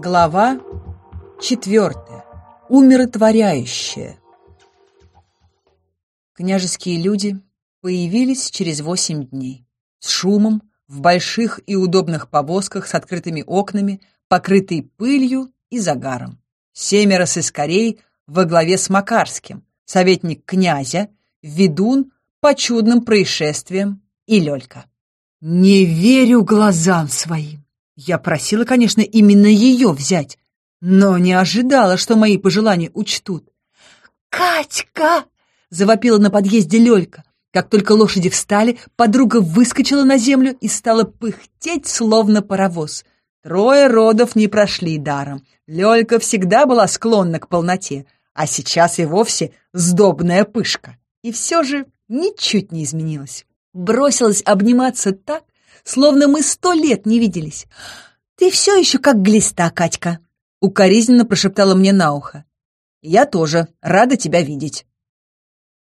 Глава четвертая. Умиротворяющая. Княжеские люди появились через восемь дней. С шумом, в больших и удобных повозках с открытыми окнами, покрытые пылью и загаром. Семеро сыскарей во главе с Макарским, советник князя, ведун по чудным происшествиям и Лёлька. «Не верю глазам своим!» Я просила, конечно, именно ее взять, но не ожидала, что мои пожелания учтут. «Катька!» — завопила на подъезде Лёлька. Как только лошади встали, подруга выскочила на землю и стала пыхтеть, словно паровоз. Трое родов не прошли даром. Лёлька всегда была склонна к полноте, а сейчас и вовсе сдобная пышка. И все же ничуть не изменилась. Бросилась обниматься так, словно мы сто лет не виделись. «Ты все еще как глиста, Катька», — укоризненно прошептала мне на ухо. «Я тоже рада тебя видеть».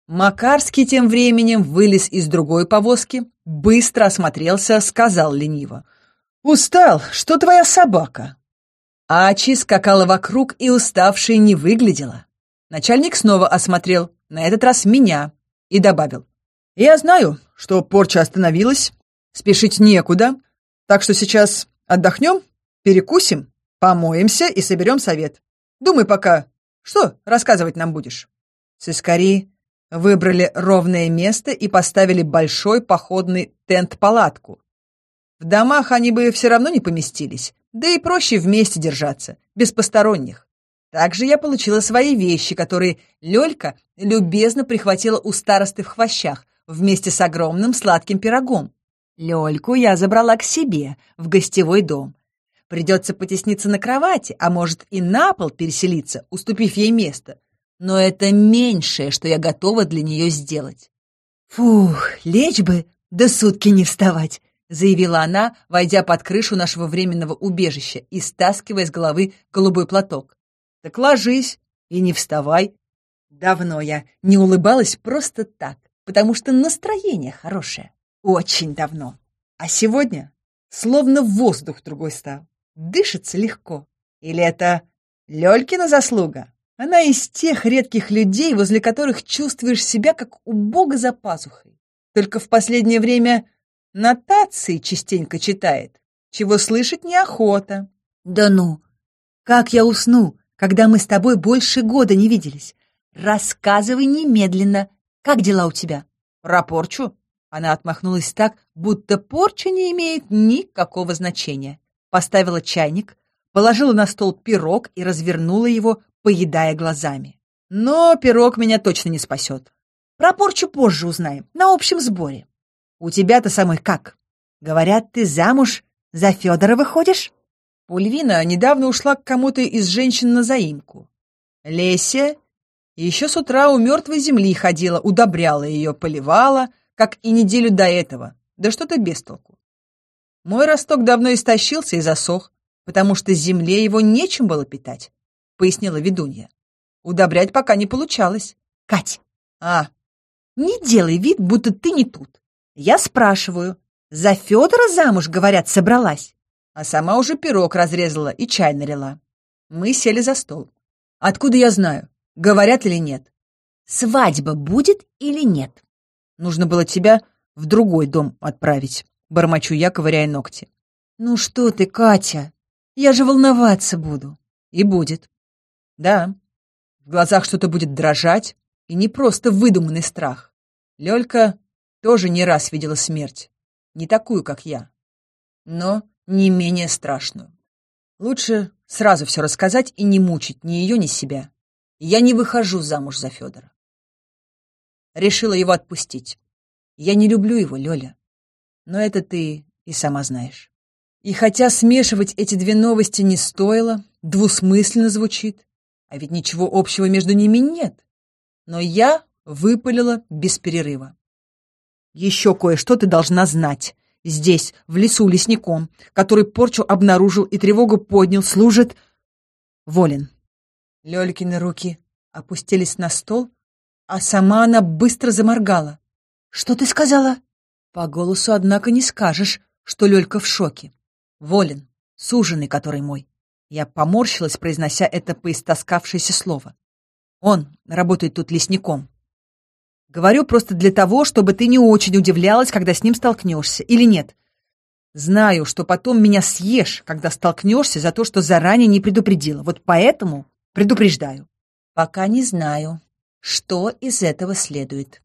Макарский тем временем вылез из другой повозки, быстро осмотрелся, сказал лениво. «Устал, что твоя собака?» Ачи скакала вокруг и уставшей не выглядела. Начальник снова осмотрел, на этот раз меня, и добавил. «Я знаю, что порча остановилась, Спешить некуда, так что сейчас отдохнем, перекусим, помоемся и соберем совет. Думай пока, что рассказывать нам будешь?» Сыскари выбрали ровное место и поставили большой походный тент-палатку. В домах они бы все равно не поместились, да и проще вместе держаться, без посторонних. Также я получила свои вещи, которые Лёлька любезно прихватила у старосты в хвощах вместе с огромным сладким пирогом. Лёльку я забрала к себе, в гостевой дом. Придется потесниться на кровати, а может и на пол переселиться, уступив ей место. Но это меньшее, что я готова для нее сделать. «Фух, лечь бы, да сутки не вставать», — заявила она, войдя под крышу нашего временного убежища и стаскивая с головы голубой платок. «Так ложись и не вставай». Давно я не улыбалась просто так, потому что настроение хорошее. Очень давно. А сегодня словно воздух другой стал. Дышится легко. Или это Лёлькина заслуга? Она из тех редких людей, возле которых чувствуешь себя как у Бога за пазухой. Только в последнее время нотации частенько читает, чего слышать неохота. Да ну! Как я усну, когда мы с тобой больше года не виделись? Рассказывай немедленно. Как дела у тебя? Про порчу? Она отмахнулась так, будто порча не имеет никакого значения. Поставила чайник, положила на стол пирог и развернула его, поедая глазами. Но пирог меня точно не спасет. Про порчу позже узнаем, на общем сборе. У тебя-то самой как? Говорят, ты замуж за Федора выходишь? Ульвина недавно ушла к кому-то из женщин на заимку. Леся еще с утра у мертвой земли ходила, удобряла ее, поливала, как и неделю до этого, да что-то без толку. Мой росток давно истощился и засох, потому что земле его нечем было питать, пояснила ведунья. Удобрять пока не получалось. Кать, а, не делай вид, будто ты не тут. Я спрашиваю, за Федора замуж, говорят, собралась. А сама уже пирог разрезала и чай налила. Мы сели за стол. Откуда я знаю, говорят или нет? Свадьба будет или нет? Нужно было тебя в другой дом отправить, бормочу я, ковыряя ногти. Ну что ты, Катя? Я же волноваться буду. И будет. Да, в глазах что-то будет дрожать, и не просто выдуманный страх. Лёлька тоже не раз видела смерть. Не такую, как я, но не менее страшную. Лучше сразу все рассказать и не мучить ни ее, ни себя. Я не выхожу замуж за Федора решила его отпустить. Я не люблю его, Лёля. Но это ты и сама знаешь. И хотя смешивать эти две новости не стоило, двусмысленно звучит, а ведь ничего общего между ними нет. Но я выпалила без перерыва. Еще кое-что ты должна знать. Здесь, в лесу лесником, который порчу обнаружил и тревогу поднял, служит Волин. Лёлькины руки опустились на стол, а сама она быстро заморгала. «Что ты сказала?» По голосу, однако, не скажешь, что Лёлька в шоке. Волен, суженый который мой. Я поморщилась, произнося это поистоскавшееся слово. Он работает тут лесником. Говорю просто для того, чтобы ты не очень удивлялась, когда с ним столкнешься, или нет. Знаю, что потом меня съешь, когда столкнешься за то, что заранее не предупредила. Вот поэтому предупреждаю. Пока не знаю, что из этого следует.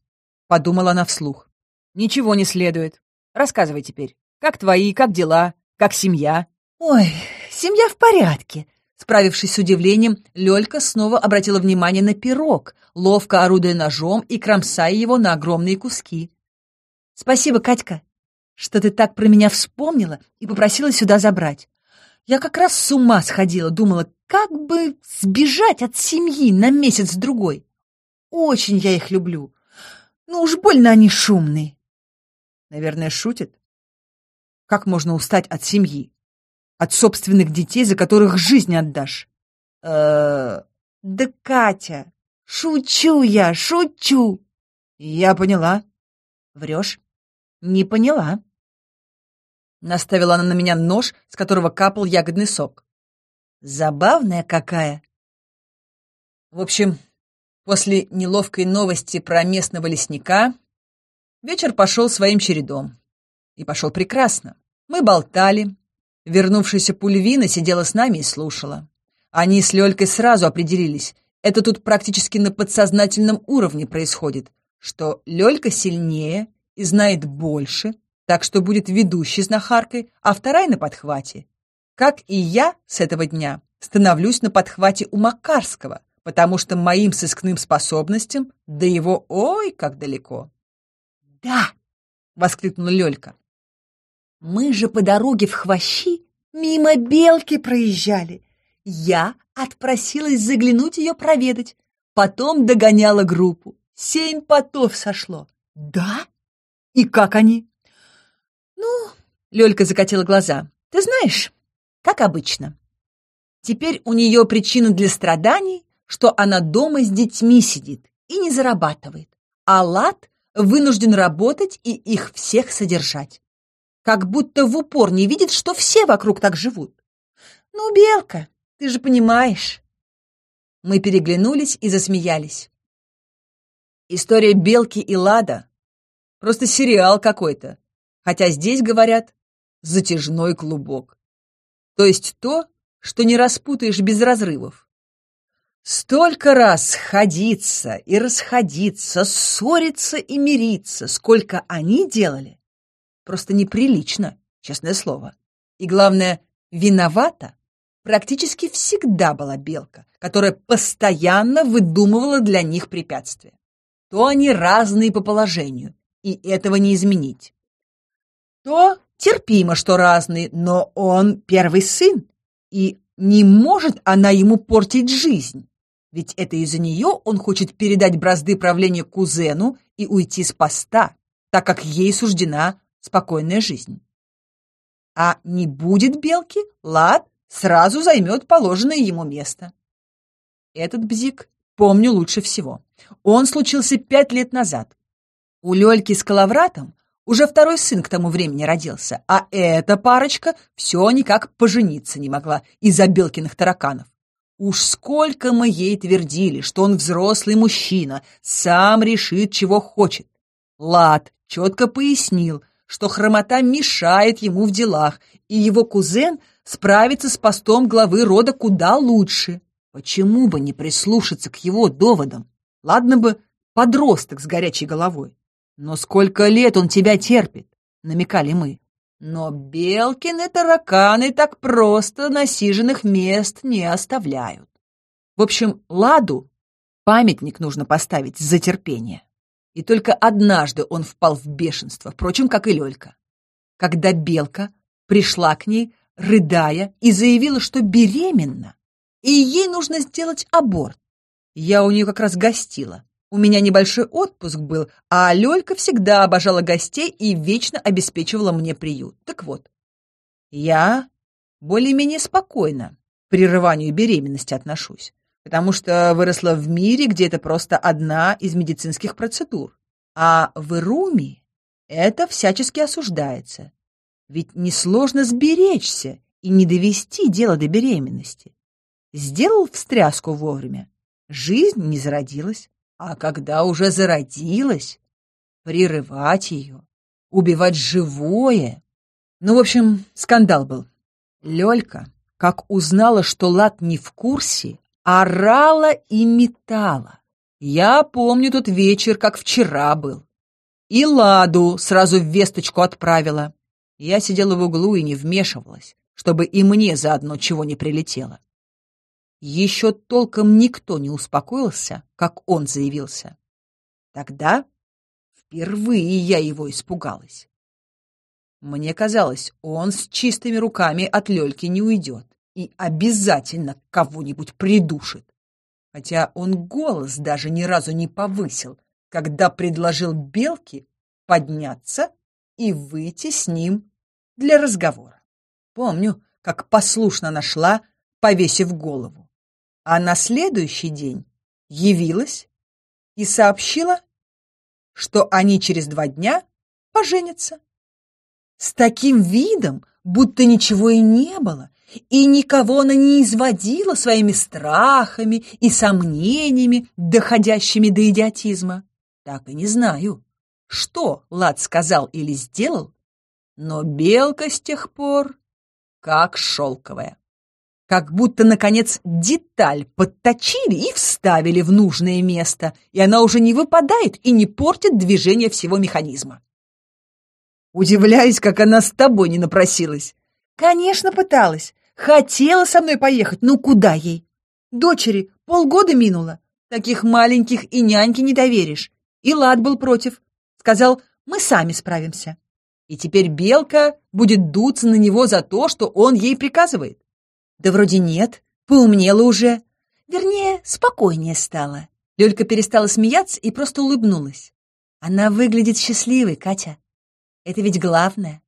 Подумала она вслух. Ничего не следует. Рассказывай теперь. Как твои, как дела, как семья? Ой, семья в порядке. Справившись с удивлением, Лёлька снова обратила внимание на пирог, ловко орудуя ножом и кромсая его на огромные куски. «Спасибо, Катька что ты так про меня вспомнила и попросила сюда забрать. Я как раз с ума сходила, думала, как бы сбежать от семьи на месяц-другой. Очень я их люблю. Ну уж больно они шумные. Наверное, шутит. Как можно устать от семьи? От собственных детей, за которых жизнь отдашь? Э -э да, Катя, шучу я, шучу. Я поняла. Врешь? Не поняла. Наставила она на меня нож, с которого капал ягодный сок. Забавная какая. В общем, после неловкой новости про местного лесника вечер пошел своим чередом. И пошел прекрасно. Мы болтали. Вернувшаяся Пульвина сидела с нами и слушала. Они с Лёлькой сразу определились. Это тут практически на подсознательном уровне происходит, что Лёлька сильнее и знает больше, так что будет ведущей знахаркой, а вторая на подхвате. Как и я с этого дня становлюсь на подхвате у Макарского, потому что моим сыскным способностям до его ой как далеко. «Да!» — воскликнула Лёлька. «Мы же по дороге в Хвощи мимо белки проезжали. Я отпросилась заглянуть ее проведать, потом догоняла группу. Семь потов сошло. Да? И как они? «Ну...» — Лёлька закатила глаза. «Ты знаешь, как обычно. Теперь у неё причина для страданий, что она дома с детьми сидит и не зарабатывает, а Лад вынужден работать и их всех содержать. Как будто в упор не видит, что все вокруг так живут. Ну, Белка, ты же понимаешь». Мы переглянулись и засмеялись. История Белки и Лада — просто сериал какой-то, хотя здесь говорят «затяжной клубок». То есть то, что не распутаешь без разрывов. Столько раз ходиться и расходиться, ссориться и мириться, сколько они делали, просто неприлично, честное слово. И главное, виновата практически всегда была белка, которая постоянно выдумывала для них препятствия. То они разные по положению, и этого не изменить то терпимо, что разные, но он первый сын, и не может она ему портить жизнь. Ведь это из-за нее он хочет передать бразды правления кузену и уйти с поста, так как ей суждена спокойная жизнь. А не будет белки, Лад сразу займет положенное ему место. Этот бзик помню лучше всего. Он случился пять лет назад. У Лёльки с Калавратом уже второй сын к тому времени родился, а эта парочка все никак пожениться не могла из-за Белкиных тараканов. Уж сколько мы ей твердили, что он взрослый мужчина, сам решит, чего хочет. Лад четко пояснил, что хромота мешает ему в делах, и его кузен справится с постом главы рода куда лучше. Почему бы не прислушаться к его доводам? Ладно бы подросток с горячей головой. «Но сколько лет он тебя терпит?» — намекали мы. Но Белкины тараканы так просто насиженных мест не оставляют. В общем, Ладу памятник нужно поставить за терпение. И только однажды он впал в бешенство, впрочем, как и Лёлька. Когда Белка пришла к ней, рыдая, и заявила, что беременна, и ей нужно сделать аборт. Я у нее как раз гостила. У меня небольшой отпуск был, а Лёлька всегда обожала гостей и вечно обеспечивала мне приют. Так вот, я более-менее спокойно к прерыванию беременности отношусь, потому что выросла в мире, где это просто одна из медицинских процедур. А в Ируме это всячески осуждается. Ведь несложно сберечься и не довести дело до беременности. Сделал встряску вовремя. Жизнь не зародилась. А когда уже зародилась, прерывать ее, убивать живое. Ну, в общем, скандал был. Лёлька, как узнала, что Лад не в курсе, орала и метала. Я помню тот вечер, как вчера был. И Ладу сразу в весточку отправила. Я сидела в углу и не вмешивалась, чтобы и мне заодно чего не прилетело. Еще толком никто не успокоился, как он заявился. Тогда впервые я его испугалась. Мне казалось, он с чистыми руками от Лёльки не уйдет и обязательно кого-нибудь придушит. Хотя он голос даже ни разу не повысил, когда предложил Белке подняться и выйти с ним для разговора. Помню, как послушно нашла, повесив голову. А на следующий день явилась и сообщила, что они через два дня поженятся. С таким видом, будто ничего и не было, и никого она не изводила своими страхами и сомнениями, доходящими до идиотизма. Так и не знаю, что Лад сказал или сделал, но белка с тех пор как шелковая. Как будто, наконец, деталь подточили и вставили в нужное место, и она уже не выпадает и не портит движение всего механизма. Удивляюсь, как она с тобой не напросилась. Конечно, пыталась. Хотела со мной поехать, ну куда ей? Дочери полгода минуло. Таких маленьких и няньки не доверишь. И Лад был против. Сказал, мы сами справимся. И теперь Белка будет дуться на него за то, что он ей приказывает. Да вроде нет, поумнела уже. Вернее, спокойнее стала. Лёлька перестала смеяться и просто улыбнулась. Она выглядит счастливой, Катя. Это ведь главное.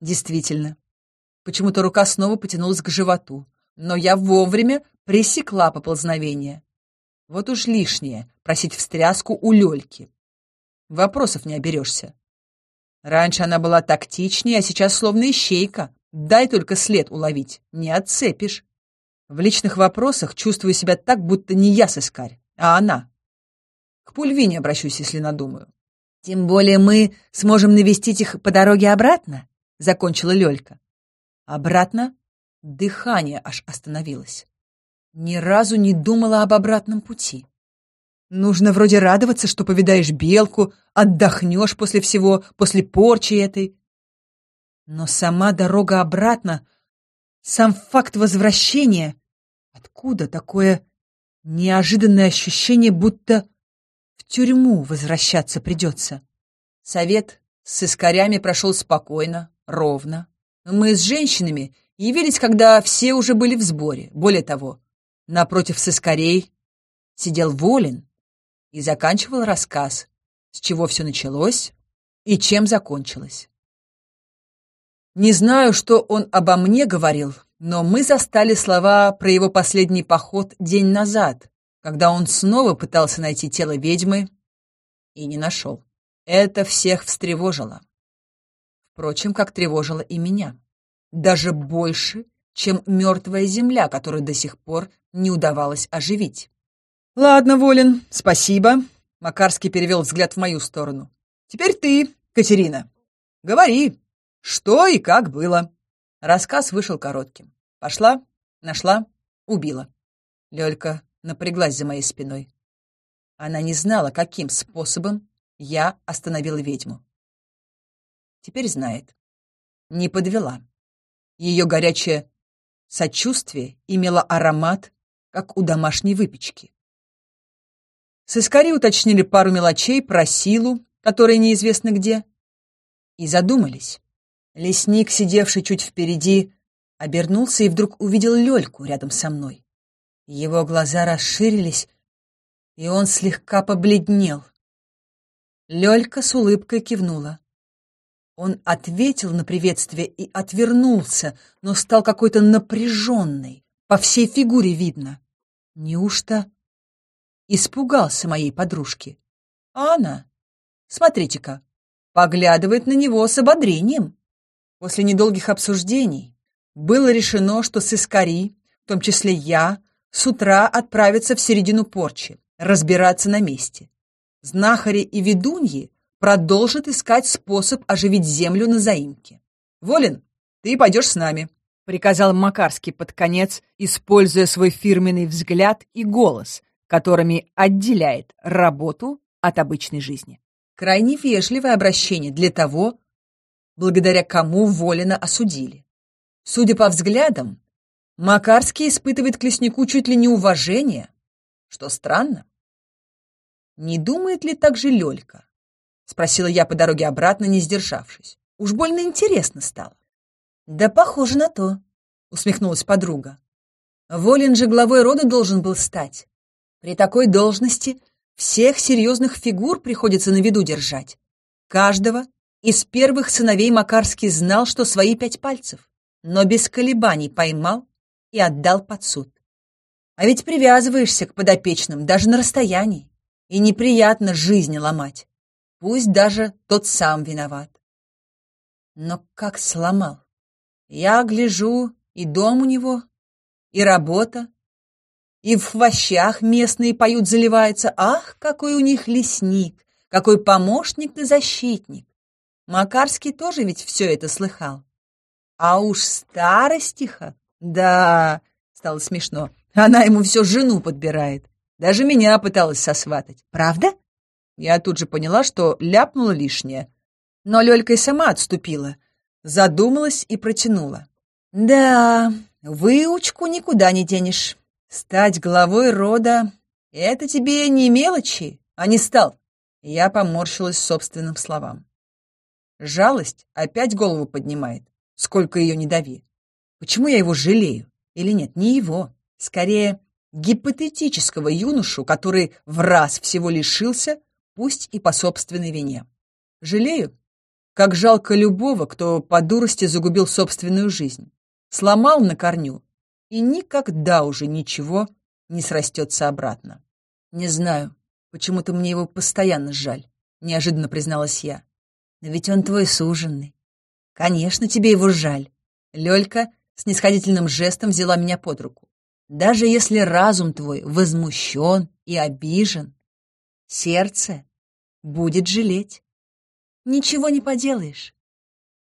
Действительно. Почему-то рука снова потянулась к животу, но я вовремя пресекла поползновение. Вот уж лишнее просить встряску у Лёльки. Вопросов не оберешься. Раньше она была тактичнее, а сейчас словно ищейка. Дай только след уловить, не отцепишь. В личных вопросах чувствую себя так, будто не я сыскарь, а она. К Пульвине обращусь, если надумаю. «Тем более мы сможем навестить их по дороге обратно», — закончила Лёлька. Обратно дыхание аж остановилось. Ни разу не думала об обратном пути. Нужно вроде радоваться, что повидаешь белку, отдохнешь после всего, после порчи этой. Но сама дорога обратно, сам факт возвращения, откуда такое неожиданное ощущение, будто тюрьму возвращаться придется. Совет с искорями прошел спокойно, ровно. Мы с женщинами явились, когда все уже были в сборе. Более того, напротив сыскарей сидел Волин и заканчивал рассказ, с чего все началось и чем закончилось. Не знаю, что он обо мне говорил, но мы застали слова про его последний поход день назад, когда он снова пытался найти тело ведьмы и не нашел. Это всех встревожило. Впрочем, как тревожило и меня. Даже больше, чем мертвая земля, которую до сих пор не удавалось оживить. «Ладно, Волин, спасибо», — Макарский перевел взгляд в мою сторону. «Теперь ты, Катерина. Говори, что и как было». Рассказ вышел коротким. Пошла, нашла, убила. Лёлька напряглась за моей спиной. Она не знала, каким способом я остановила ведьму. Теперь знает. Не подвела. Ее горячее сочувствие имело аромат, как у домашней выпечки. Сыскари уточнили пару мелочей про силу, которая неизвестно где, и задумались. Лесник, сидевший чуть впереди, обернулся и вдруг увидел Лёльку рядом со мной. Его глаза расширились, и он слегка побледнел. Лёлька с улыбкой кивнула. Он ответил на приветствие и отвернулся, но стал какой-то напряженный, по всей фигуре видно. Неужто испугался моей подружки? А она, смотрите-ка, поглядывает на него с ободрением. После недолгих обсуждений было решено, что сыскари, в том числе я, с утра отправятся в середину порчи, разбираться на месте. Знахари и ведуньи продолжат искать способ оживить землю на заимке. Волин, ты пойдешь с нами, — приказал Макарский под конец, используя свой фирменный взгляд и голос, которыми отделяет работу от обычной жизни. Крайне вежливое обращение для того, благодаря кому Волина осудили. Судя по взглядам, Макарский испытывает к леснику чуть ли не уважение, что странно. «Не думает ли так же Лёлька?» — спросила я по дороге обратно, не сдержавшись. Уж больно интересно стало. «Да похоже на то», — усмехнулась подруга. «Волин же главой рода должен был стать. При такой должности всех серьезных фигур приходится на виду держать. Каждого из первых сыновей Макарский знал, что свои пять пальцев, но без колебаний поймал и отдал под суд. А ведь привязываешься к подопечным даже на расстоянии, и неприятно жизни ломать. Пусть даже тот сам виноват. Но как сломал? Я гляжу, и дом у него, и работа, и в хвощах местные поют заливаются. Ах, какой у них лесник, какой помощник да защитник. Макарский тоже ведь все это слыхал. А уж старостиха, да, стало смешно, она ему все жену подбирает. Даже меня пыталась сосватать. Правда? Я тут же поняла, что ляпнула лишнее. Но Лёлька и сама отступила, задумалась и протянула. Да, выучку никуда не денешь. Стать главой рода — это тебе не мелочи, а не стал. Я поморщилась собственным словам. Жалость опять голову поднимает, сколько ее не дави. Почему я его жалею? Или нет, не его. Скорее, гипотетического юношу, который в раз всего лишился, пусть и по собственной вине. Жалею, как жалко любого, кто по дурости загубил собственную жизнь, сломал на корню, и никогда уже ничего не срастется обратно. Не знаю, почему-то мне его постоянно жаль, неожиданно призналась я. Но ведь он твой суженный. Конечно, тебе его жаль. Лёлька с нисходительным жестом взяла меня под руку. Даже если разум твой возмущен и обижен, сердце будет жалеть. Ничего не поделаешь.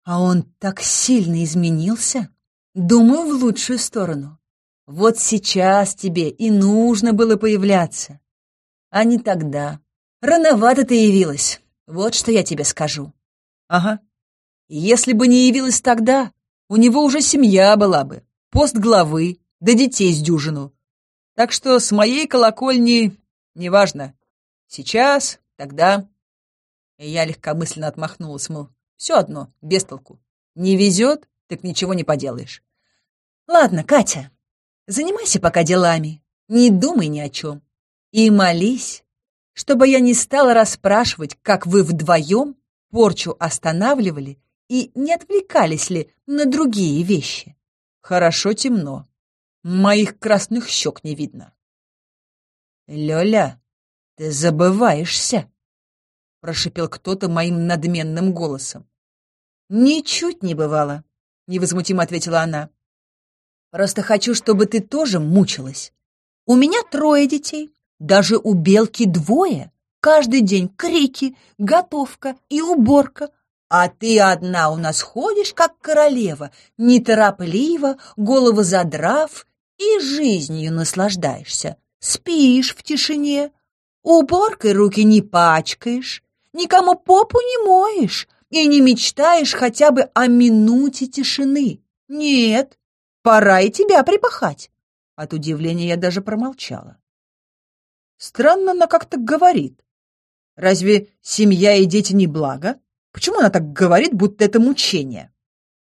А он так сильно изменился. Думаю, в лучшую сторону. Вот сейчас тебе и нужно было появляться. А не тогда. Рановато ты явилась. Вот что я тебе скажу. Ага. Если бы не явилась тогда, у него уже семья была бы, пост главы, да детей с дюжину. Так что с моей колокольни неважно. Сейчас, тогда. И я легкомысленно отмахнулась, мол, все одно, без толку. Не везет, так ничего не поделаешь. Ладно, Катя, занимайся пока делами, не думай ни о чем. И молись, чтобы я не стала расспрашивать, как вы вдвоем порчу останавливали и не отвлекались ли на другие вещи. Хорошо темно. Моих красных щек не видно. «Лёля, ты забываешься!» — прошипел кто-то моим надменным голосом. «Ничуть не бывало», — невозмутимо ответила она. «Просто хочу, чтобы ты тоже мучилась. У меня трое детей, даже у Белки двое. Каждый день крики, готовка и уборка, а ты одна у нас ходишь, как королева, неторопливо, голову задрав, и жизнью наслаждаешься. Спишь в тишине, уборкой руки не пачкаешь, никому попу не моешь и не мечтаешь хотя бы о минуте тишины. Нет, пора и тебя припахать. От удивления я даже промолчала. Странно она как-то говорит. Разве семья и дети не благо? Почему она так говорит, будто это мучение?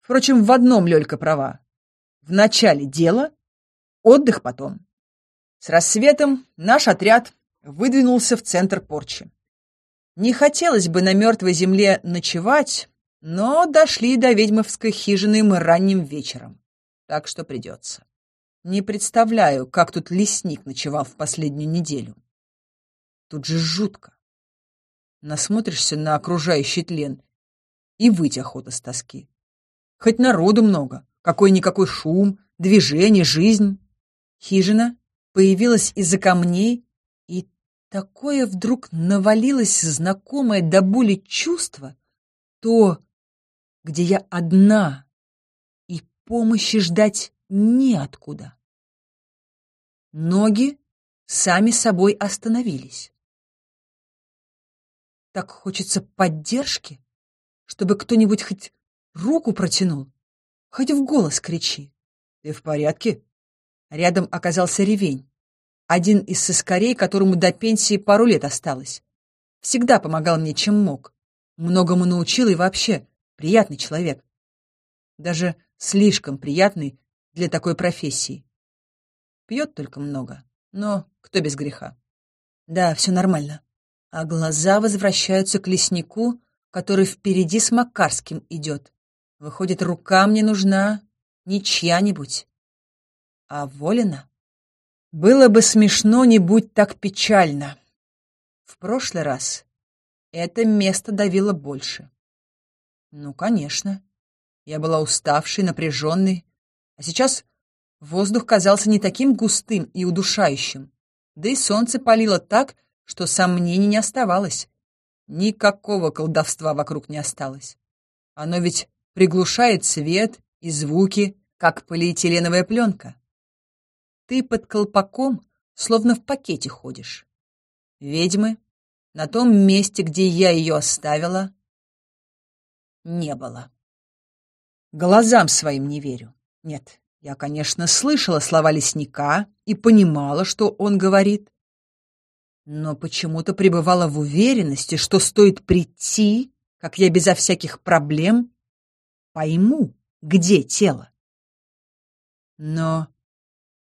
Впрочем, в одном Лёлька права. В начале дела, отдых потом. С рассветом наш отряд выдвинулся в центр порчи. Не хотелось бы на мертвой земле ночевать, но дошли до ведьмовской хижины мы ранним вечером, так что придется. Не представляю, как тут лесник ночевал в последнюю неделю. Тут же жутко насмотришься на окружающий тлен и выть охота с тоски. Хоть народу много, Какой-никакой шум, движение, жизнь. Хижина появилась из-за камней, и такое вдруг навалилось знакомое до боли чувство, то, где я одна, и помощи ждать неоткуда. Ноги сами собой остановились. Так хочется поддержки, чтобы кто-нибудь хоть руку протянул, хоть в голос кричи. «Ты в порядке?» Рядом оказался ревень. Один из соскорей, которому до пенсии пару лет осталось. Всегда помогал мне, чем мог. Многому научил и вообще приятный человек. Даже слишком приятный для такой профессии. Пьет только много, но кто без греха. Да, все нормально. А глаза возвращаются к леснику, который впереди с Макарским идет. Выходит, рука мне нужна не чья-нибудь, а Волина. Было бы смешно, не будь так печально. В прошлый раз это место давило больше. Ну, конечно. Я была уставшей, напряженной, а сейчас воздух казался не таким густым и удушающим, да и солнце палило так, что сомнений не оставалось. Никакого колдовства вокруг не осталось. Оно ведь приглушает свет и звуки, как полиэтиленовая пленка. Ты под колпаком, словно в пакете ходишь. Ведьмы на том месте, где я ее оставила, не было. Глазам своим не верю. Нет, я, конечно, слышала слова лесника и понимала, что он говорит, но почему-то пребывала в уверенности, что стоит прийти, как я безо всяких проблем пойму, где тело. Но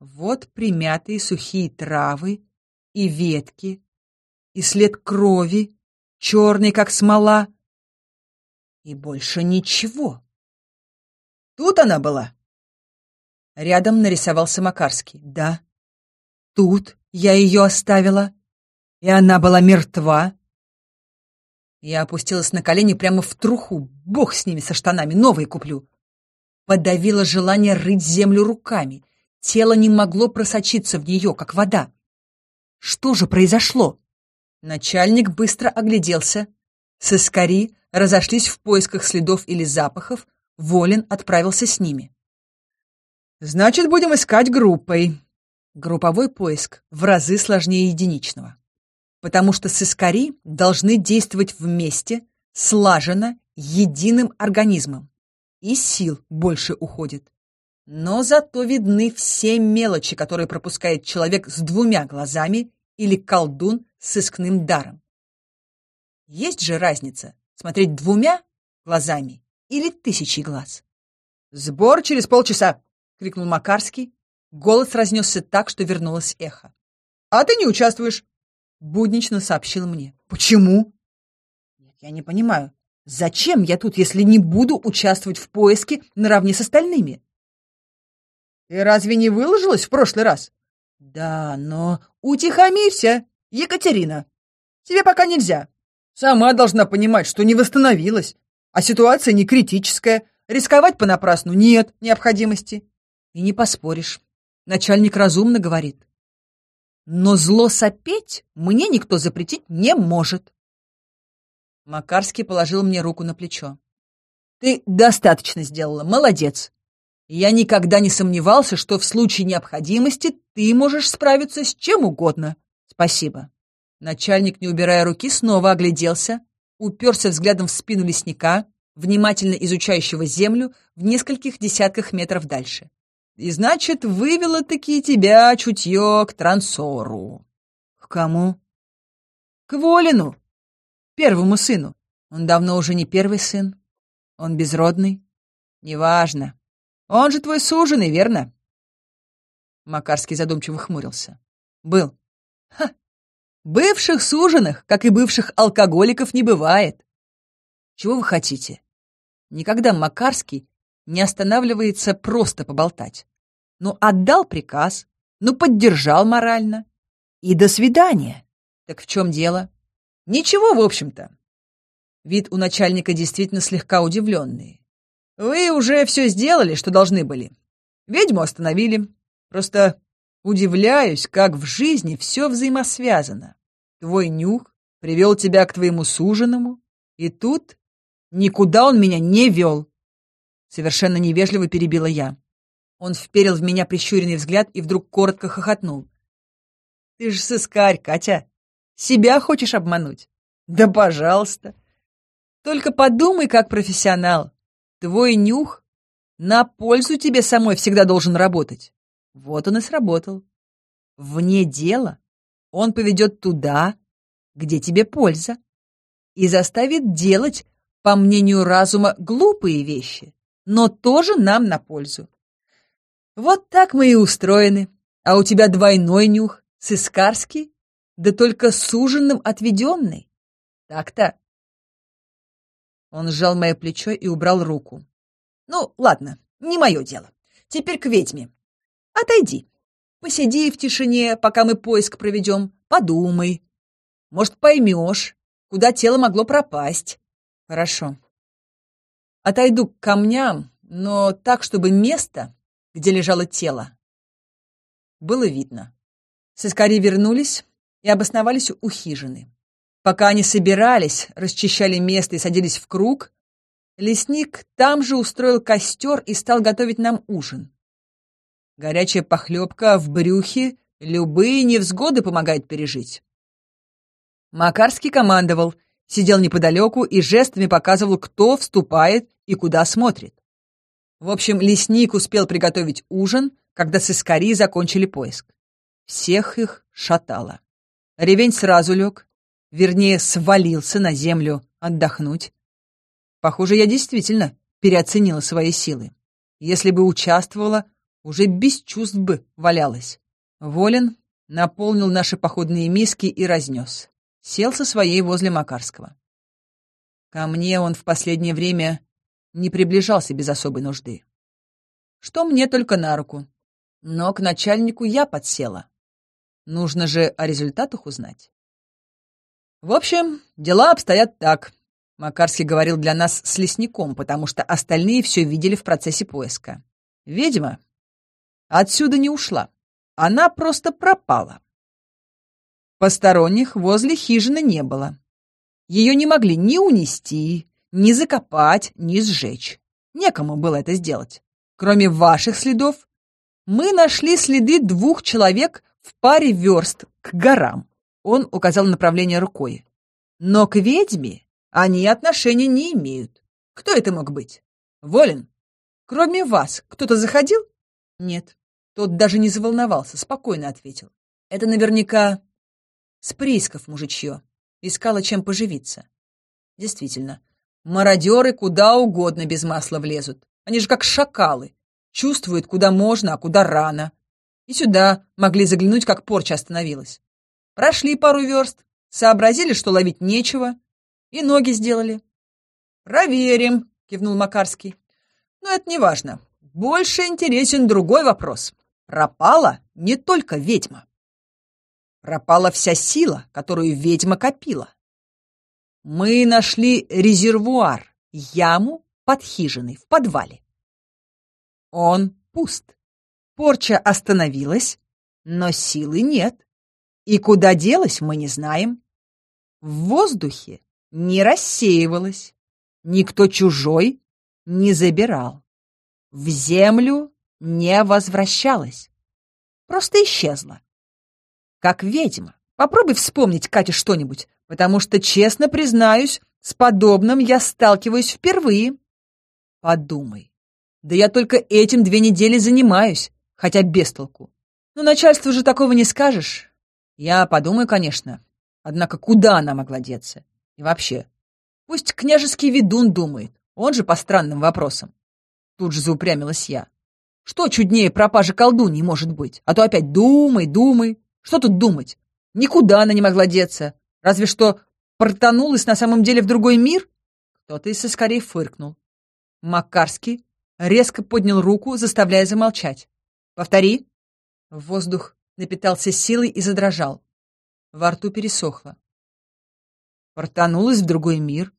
вот примятые сухие травы и ветки, и след крови, черный, как смола, и больше ничего. Тут она была. Рядом нарисовался Макарский. Да, тут я ее оставила. И она была мертва. Я опустилась на колени прямо в труху. Бог с ними, со штанами, новые куплю. Подавила желание рыть землю руками. Тело не могло просочиться в нее, как вода. Что же произошло? Начальник быстро огляделся. Соскари разошлись в поисках следов или запахов. Волин отправился с ними. «Значит, будем искать группой». Групповой поиск в разы сложнее единичного потому что сыскари должны действовать вместе, слаженно, единым организмом. И сил больше уходит. Но зато видны все мелочи, которые пропускает человек с двумя глазами или колдун с сыскным даром. Есть же разница смотреть двумя глазами или тысячей глаз. «Сбор через полчаса!» — крикнул Макарский. Голос разнесся так, что вернулось эхо. «А ты не участвуешь буднично сообщил мне. «Почему?» Я не понимаю. Зачем я тут, если не буду участвовать в поиске наравне с остальными? Ты разве не выложилась в прошлый раз? Да, но утихомирься, Екатерина. Тебе пока нельзя. Сама должна понимать, что не восстановилась, а ситуация не критическая. Рисковать понапрасну нет необходимости. И не поспоришь. Начальник разумно говорит. Но зло сопеть мне никто запретить не может. Макарский положил мне руку на плечо. Ты достаточно сделала, молодец. Я никогда не сомневался, что в случае необходимости ты можешь справиться с чем угодно. Спасибо. Начальник, не убирая руки, снова огляделся, уперся взглядом в спину лесника, внимательно изучающего землю в нескольких десятках метров дальше. И значит, вывело-таки тебя чутье к трансору. К кому? К Волину, первому сыну. Он давно уже не первый сын. Он безродный. Неважно. Он же твой суженый, верно? Макарский задумчиво хмурился. Был. Ха! Бывших суженых, как и бывших алкоголиков, не бывает. Чего вы хотите? Никогда Макарский не останавливается просто поболтать. Ну, отдал приказ, ну, поддержал морально. И до свидания. Так в чем дело? Ничего, в общем-то. Вид у начальника действительно слегка удивленный. Вы уже все сделали, что должны были. Ведьму остановили. Просто удивляюсь, как в жизни все взаимосвязано. Твой нюх привел тебя к твоему суженому, и тут никуда он меня не вел. Совершенно невежливо перебила я. Он вперил в меня прищуренный взгляд и вдруг коротко хохотнул. «Ты же сыскарь, Катя! Себя хочешь обмануть? Да пожалуйста! Только подумай, как профессионал. Твой нюх на пользу тебе самой всегда должен работать. Вот он и сработал. Вне дела он поведет туда, где тебе польза, и заставит делать, по мнению разума, глупые вещи, но тоже нам на пользу. Вот так мы и устроены. А у тебя двойной нюх, сыскарский, да только суженным отведенный. Так-то. Он сжал мое плечо и убрал руку. «Ну, ладно, не мое дело. Теперь к ведьме. Отойди. Посиди в тишине, пока мы поиск проведем. Подумай. Может, поймешь, куда тело могло пропасть. Хорошо. Отойду к камням, но так, чтобы место, где лежало тело, было видно. Сыскари вернулись и обосновались у хижины. Пока они собирались, расчищали место и садились в круг, лесник там же устроил костер и стал готовить нам ужин. Горячая похлебка в брюхе любые невзгоды помогает пережить. Макарский командовал, сидел неподалеку и жестами показывал, кто вступает и куда смотрит. В общем, лесник успел приготовить ужин, когда сыскари закончили поиск. Всех их шатало. Ревень сразу лег, вернее, свалился на землю отдохнуть. Похоже, я действительно переоценила свои силы. Если бы участвовала, уже без чувств бы валялась. Волин наполнил наши походные миски и разнес. Сел со своей возле Макарского. Ко мне он в последнее время не приближался без особой нужды. Что мне только на руку. Но к начальнику я подсела. Нужно же о результатах узнать. В общем, дела обстоят так. Макарский говорил для нас с лесником, потому что остальные все видели в процессе поиска. Ведьма отсюда не ушла. Она просто пропала. Посторонних возле хижины не было. Ее не могли ни унести, ни закопать, ни сжечь. Некому было это сделать. Кроме ваших следов, мы нашли следы двух человек в паре верст к горам. Он указал направление рукой. Но к ведьме они отношения не имеют. Кто это мог быть? Волин? Кроме вас, кто-то заходил? Нет. Тот даже не заволновался, спокойно ответил. Это наверняка с приисков мужичье. Искала чем поживиться. Действительно, мародеры куда угодно без масла влезут. Они же как шакалы. Чувствуют, куда можно, а куда рано. И сюда могли заглянуть, как порча остановилась. Прошли пару верст, сообразили, что ловить нечего, и ноги сделали. «Проверим», — кивнул Макарский. «Но это не важно. Больше интересен другой вопрос. Пропала не только ведьма. Пропала вся сила, которую ведьма копила. Мы нашли резервуар, яму под хижиной, в подвале. Он пуст. Порча остановилась, но силы нет. И куда делась, мы не знаем. В воздухе не рассеивалась, никто чужой не забирал. В землю не возвращалась, просто исчезла. Как ведьма. Попробуй вспомнить, Катя, что-нибудь, потому что, честно признаюсь, с подобным я сталкиваюсь впервые. Подумай. Да я только этим две недели занимаюсь, хотя без толку. Но начальству же такого не скажешь. Я подумаю, конечно. Однако куда она могла деться? И вообще, пусть княжеский ведун думает, он же по странным вопросам. Тут же заупрямилась я. Что чуднее пропажи колдуньи может быть? А то опять думай, думай. Что тут думать? Никуда она не могла деться. Разве что портанулась на самом деле в другой мир? Кто-то из соскорей фыркнул. Макарский резко поднял руку, заставляя замолчать. «Повтори». Воздух напитался силой и задрожал. Во рту пересохло. Портанулась в другой мир.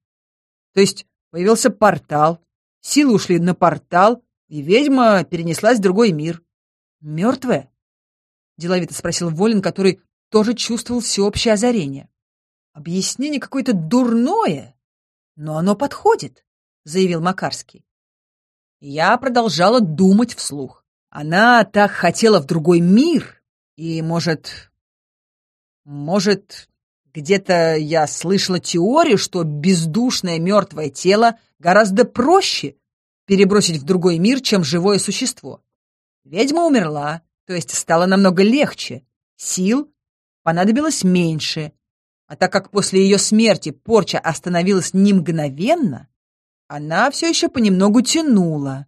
То есть появился портал, Силы ушли на портал, и ведьма перенеслась в другой мир. Мертвая? Деловито спросил Волин, который тоже чувствовал всеобщее озарение. Объяснение какое-то дурное, но оно подходит, заявил Макарский. Я продолжала думать вслух. Она так хотела в другой мир, и, может... Может, где-то я слышала теорию, что бездушное мертвое тело гораздо проще перебросить в другой мир, чем живое существо. Ведьма умерла, то есть стало намного легче. Сил понадобилось меньше. А так как после ее смерти порча остановилась не мгновенно, она все еще понемногу тянула.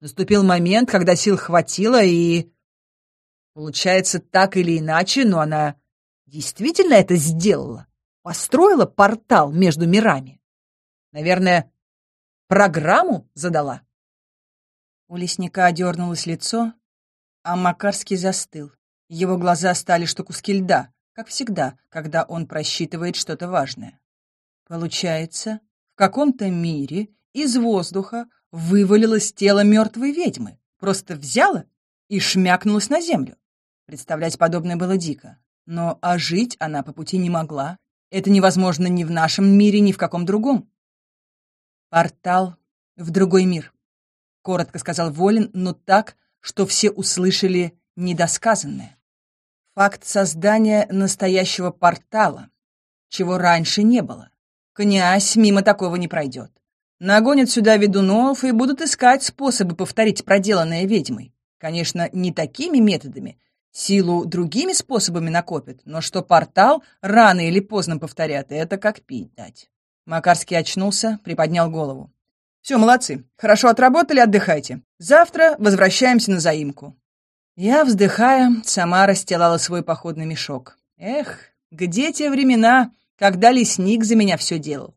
Наступил момент, когда сил хватило, и... Получается, так или иначе, но она действительно это сделала. Построила портал между мирами. Наверное, программу задала. У лесника дернулось лицо, а Макарский застыл. Его глаза стали что куски льда, как всегда, когда он просчитывает что-то важное. Получается, в каком-то мире из воздуха вывалилось тело мертвой ведьмы, просто взяло и шмякнулось на землю. Представлять подобное было дико. Но ожить она по пути не могла. Это невозможно ни в нашем мире, ни в каком другом. «Портал в другой мир», — коротко сказал Волин, но так, что все услышали недосказанное. Факт создания настоящего портала, чего раньше не было. Князь мимо такого не пройдет. Нагонят сюда ведунов и будут искать способы повторить проделанное ведьмой. Конечно, не такими методами, Силу другими способами накопят, но что портал рано или поздно повторят, это как пить дать. Макарский очнулся, приподнял голову. «Все, молодцы. Хорошо отработали, отдыхайте. Завтра возвращаемся на заимку». Я, вздыхая, сама расстилала свой походный мешок. Эх, где те времена, когда лесник за меня все делал?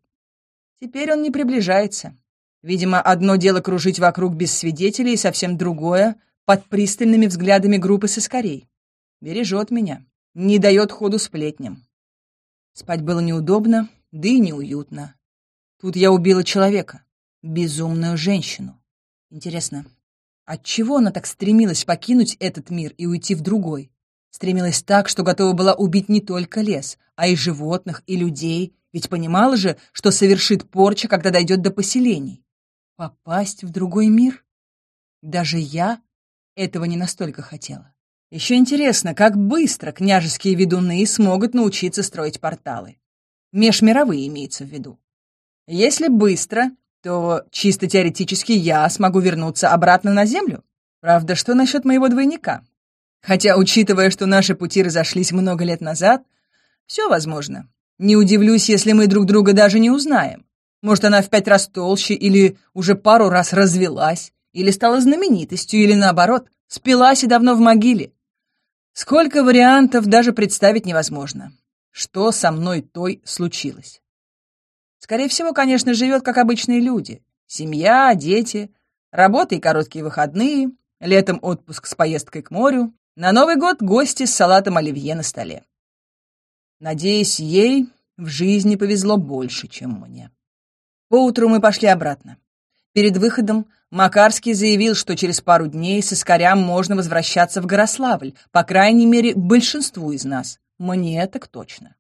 Теперь он не приближается. Видимо, одно дело кружить вокруг без свидетелей, совсем другое под пристальными взглядами группы соскорей. Бережет меня, не дает ходу сплетням. Спать было неудобно, да и неуютно. Тут я убила человека, безумную женщину. Интересно, отчего она так стремилась покинуть этот мир и уйти в другой? Стремилась так, что готова была убить не только лес, а и животных, и людей, ведь понимала же, что совершит порча, когда дойдет до поселений. Попасть в другой мир? Даже я этого не настолько хотела. Еще интересно, как быстро княжеские ведуны смогут научиться строить порталы. Межмировые имеется в виду. Если быстро, то чисто теоретически я смогу вернуться обратно на Землю. Правда, что насчет моего двойника? Хотя, учитывая, что наши пути разошлись много лет назад, все возможно. Не удивлюсь, если мы друг друга даже не узнаем. Может, она в пять раз толще или уже пару раз развелась или стала знаменитостью, или наоборот, спилась и давно в могиле. Сколько вариантов даже представить невозможно. Что со мной той случилось? Скорее всего, конечно, живет как обычные люди. Семья, дети, работа и короткие выходные, летом отпуск с поездкой к морю, на Новый год гости с салатом оливье на столе. Надеюсь, ей в жизни повезло больше, чем мне. Поутру мы пошли обратно. Перед выходом Макарский заявил, что через пару дней с Искорям можно возвращаться в Горославль, по крайней мере, большинству из нас. Мне так точно.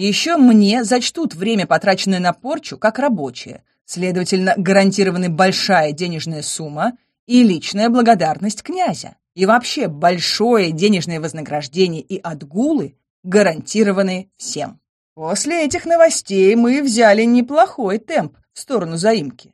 Еще мне зачтут время, потраченное на порчу, как рабочее. Следовательно, гарантированы большая денежная сумма и личная благодарность князя. И вообще большое денежное вознаграждение и отгулы гарантированы всем. После этих новостей мы взяли неплохой темп в сторону заимки.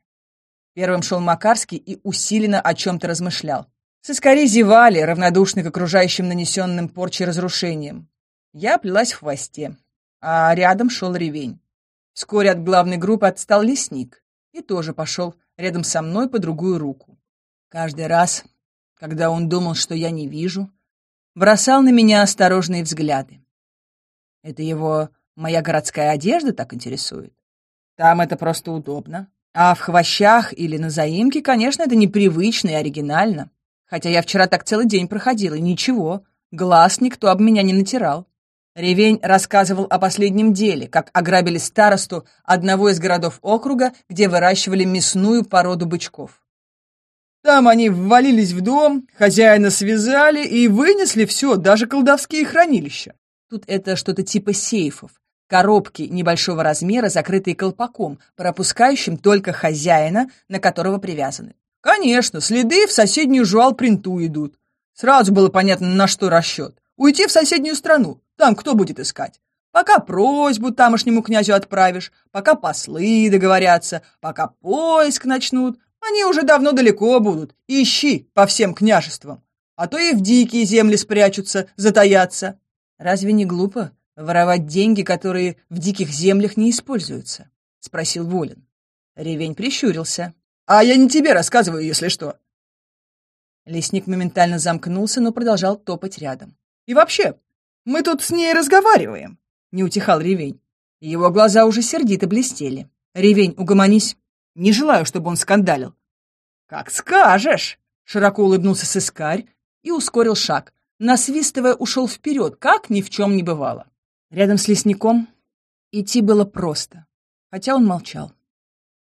Первым шел Макарский и усиленно о чем-то размышлял. Соскари зевали, равнодушны к окружающим нанесенным порчей разрушениям. Я плелась в хвосте, а рядом шел ревень. Вскоре от главной группы отстал лесник и тоже пошел рядом со мной по другую руку. Каждый раз, когда он думал, что я не вижу, бросал на меня осторожные взгляды. Это его моя городская одежда так интересует? Там это просто удобно. А в хвощах или на заимке, конечно, это непривычно и оригинально. Хотя я вчера так целый день проходила, и ничего, глаз никто об меня не натирал. Ревень рассказывал о последнем деле, как ограбили старосту одного из городов округа, где выращивали мясную породу бычков. Там они ввалились в дом, хозяина связали и вынесли все, даже колдовские хранилища. Тут это что-то типа сейфов, коробки небольшого размера, закрытые колпаком, пропускающим только хозяина, на которого привязаны. Конечно, следы в соседнюю жуал-принту идут. Сразу было понятно, на что расчет. Уйти в соседнюю страну. Там кто будет искать? Пока просьбу тамошнему князю отправишь, пока послы договорятся, пока поиск начнут, они уже давно далеко будут. Ищи по всем княжествам. А то и в дикие земли спрячутся, затаятся. Разве не глупо воровать деньги, которые в диких землях не используются? Спросил Волин. Ревень прищурился. А я не тебе рассказываю, если что. Лесник моментально замкнулся, но продолжал топать рядом. И вообще, мы тут с ней разговариваем, не утихал Ревень. Его глаза уже сердито блестели. Ревень, угомонись. Не желаю, чтобы он скандалил. Как скажешь, широко улыбнулся сыскарь и ускорил шаг. Насвистывая, ушел вперед, как ни в чем не бывало. Рядом с лесником идти было просто, хотя он молчал.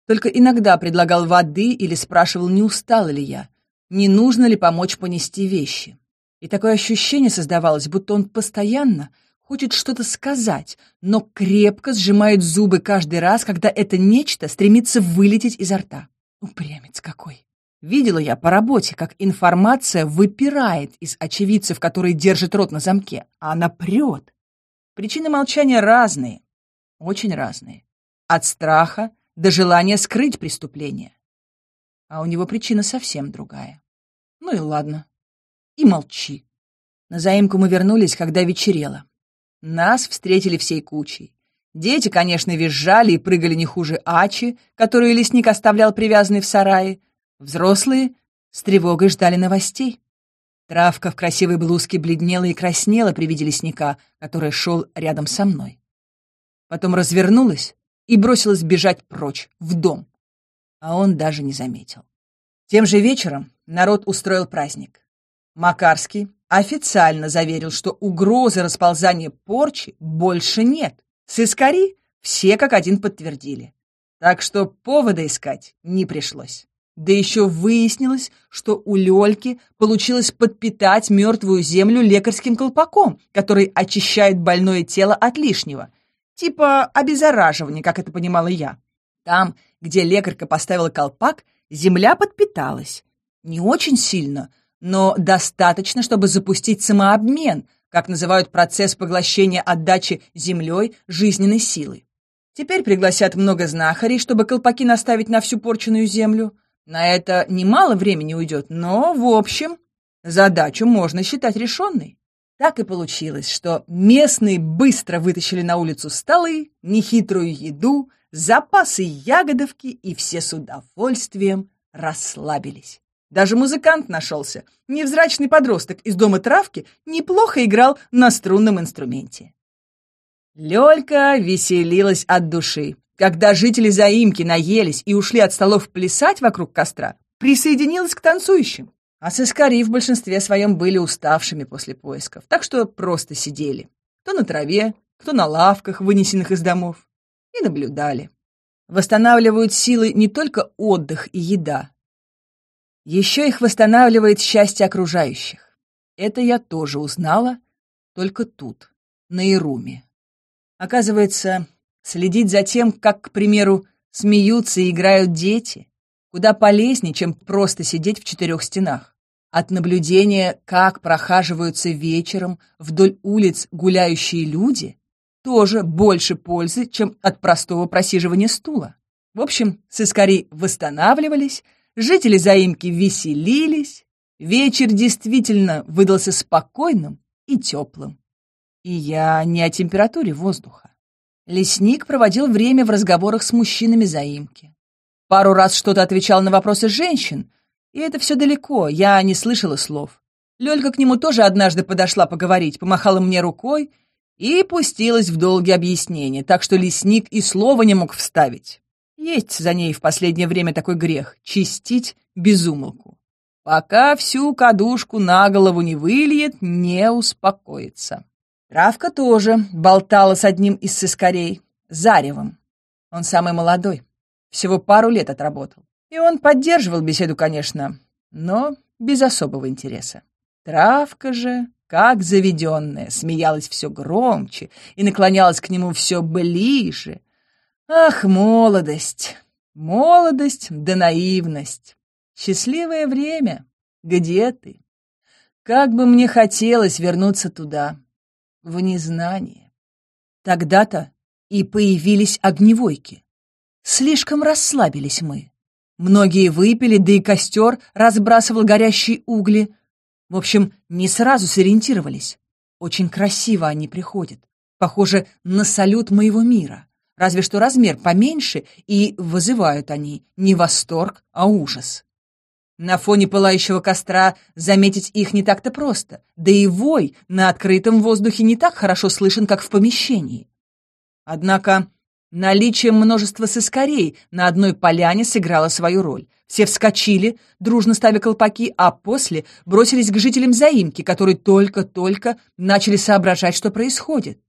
Только иногда предлагал воды или спрашивал, не устала ли я, не нужно ли помочь понести вещи. И такое ощущение создавалось, будто он постоянно хочет что-то сказать, но крепко сжимает зубы каждый раз, когда это нечто стремится вылететь изо рта. Упрямец какой! Видела я по работе, как информация выпирает из очевидцев, которые держат рот на замке, а она прет. Причины молчания разные, очень разные. От страха до желания скрыть преступление. А у него причина совсем другая. Ну и ладно, и молчи. На заимку мы вернулись, когда вечерело. Нас встретили всей кучей. Дети, конечно, визжали и прыгали не хуже Ачи, которую лесник оставлял привязанной в сарае. Взрослые с тревогой ждали новостей. Травка в красивой блузке бледнела и краснела при виде лесника, который шел рядом со мной. Потом развернулась и бросилась бежать прочь, в дом. А он даже не заметил. Тем же вечером народ устроил праздник. Макарский официально заверил, что угрозы расползания порчи больше нет. Сыскари все как один подтвердили. Так что повода искать не пришлось. Да еще выяснилось, что у Лёльки получилось подпитать мертвую землю лекарским колпаком, который очищает больное тело от лишнего. Типа обеззараживания, как это понимала я. Там, где лекарка поставила колпак, земля подпиталась. Не очень сильно, но достаточно, чтобы запустить самообмен, как называют процесс поглощения отдачи землей жизненной силы. Теперь пригласят много знахарей, чтобы колпаки наставить на всю порченную землю. На это немало времени уйдет, но, в общем, задачу можно считать решенной. Так и получилось, что местные быстро вытащили на улицу столы, нехитрую еду, запасы ягодовки, и все с удовольствием расслабились. Даже музыкант нашелся. Невзрачный подросток из дома травки неплохо играл на струнном инструменте. Лёлька веселилась от души. Когда жители заимки наелись и ушли от столов плясать вокруг костра, присоединилась к танцующим. А сыскари в большинстве своем были уставшими после поисков, так что просто сидели. Кто на траве, кто на лавках, вынесенных из домов, и наблюдали. Восстанавливают силы не только отдых и еда, еще их восстанавливает счастье окружающих. Это я тоже узнала, только тут, на Ируме. Оказывается, следить за тем, как, к примеру, смеются и играют дети, куда полезнее, чем просто сидеть в четырех стенах. От наблюдения, как прохаживаются вечером вдоль улиц гуляющие люди, тоже больше пользы, чем от простого просиживания стула. В общем, сыскари восстанавливались, Жители заимки веселились. Вечер действительно выдался спокойным и теплым. И я не о температуре воздуха. Лесник проводил время в разговорах с мужчинами заимки. Пару раз что-то отвечал на вопросы женщин, и это все далеко, я не слышала слов. Лёлька к нему тоже однажды подошла поговорить, помахала мне рукой и пустилась в долгие объяснения, так что лесник и слова не мог вставить. Есть за ней в последнее время такой грех — чистить безумолку. Пока всю кадушку на голову не выльет, не успокоится. Травка тоже болтала с одним из сыскарей, Заревым. Он самый молодой, всего пару лет отработал. И он поддерживал беседу, конечно, но без особого интереса. Травка же, как заведенная, смеялась все громче и наклонялась к нему все ближе. Ах, молодость! Молодость да наивность! Счастливое время! Где ты? Как бы мне хотелось вернуться туда, в незнание. Тогда-то и появились огневойки. Слишком расслабились мы. Многие выпили, да и костер разбрасывал горящие угли. В общем, не сразу сориентировались. Очень красиво они приходят. Похоже на салют моего мира. Разве что размер поменьше, и вызывают они не восторг, а ужас. На фоне пылающего костра заметить их не так-то просто, да и вой на открытом воздухе не так хорошо слышен, как в помещении. Однако наличие множества сыскарей на одной поляне сыграло свою роль. Все вскочили, дружно ставя колпаки, а после бросились к жителям заимки, которые только-только начали соображать, что происходит.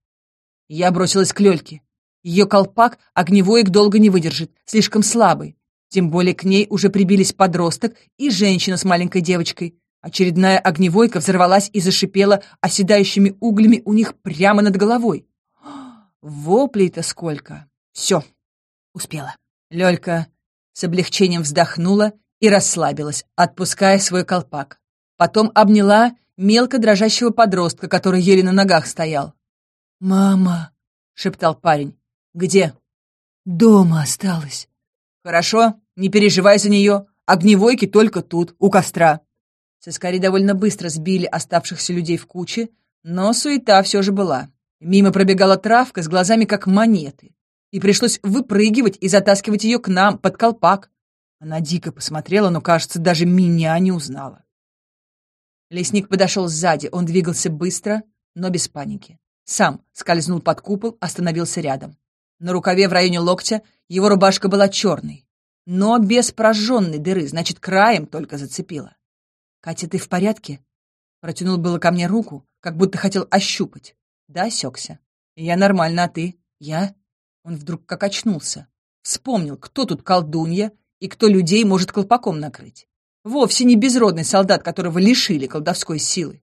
Я бросилась к Лёльке. Ее колпак огневоек долго не выдержит, слишком слабый. Тем более к ней уже прибились подросток и женщина с маленькой девочкой. Очередная огневойка взорвалась и зашипела оседающими углями у них прямо над головой. Воплей-то сколько! Все, успела. Лёлька с облегчением вздохнула и расслабилась, отпуская свой колпак. Потом обняла мелко дрожащего подростка, который еле на ногах стоял. «Мама!» — шептал парень. «Где?» «Дома осталась». «Хорошо, не переживай за нее. Огневойки только тут, у костра». Сыскари довольно быстро сбили оставшихся людей в куче, но суета все же была. Мимо пробегала травка с глазами как монеты, и пришлось выпрыгивать и затаскивать ее к нам под колпак. Она дико посмотрела, но, кажется, даже меня не узнала. Лесник подошел сзади, он двигался быстро, но без паники. Сам скользнул под купол, остановился рядом. На рукаве в районе локтя его рубашка была черной, но без прожженной дыры, значит, краем только зацепила. «Катя, ты в порядке?» Протянул было ко мне руку, как будто хотел ощупать. Да, осекся. Я нормально, а ты? Я? Он вдруг как очнулся. Вспомнил, кто тут колдунья и кто людей может колпаком накрыть. Вовсе не безродный солдат, которого лишили колдовской силы.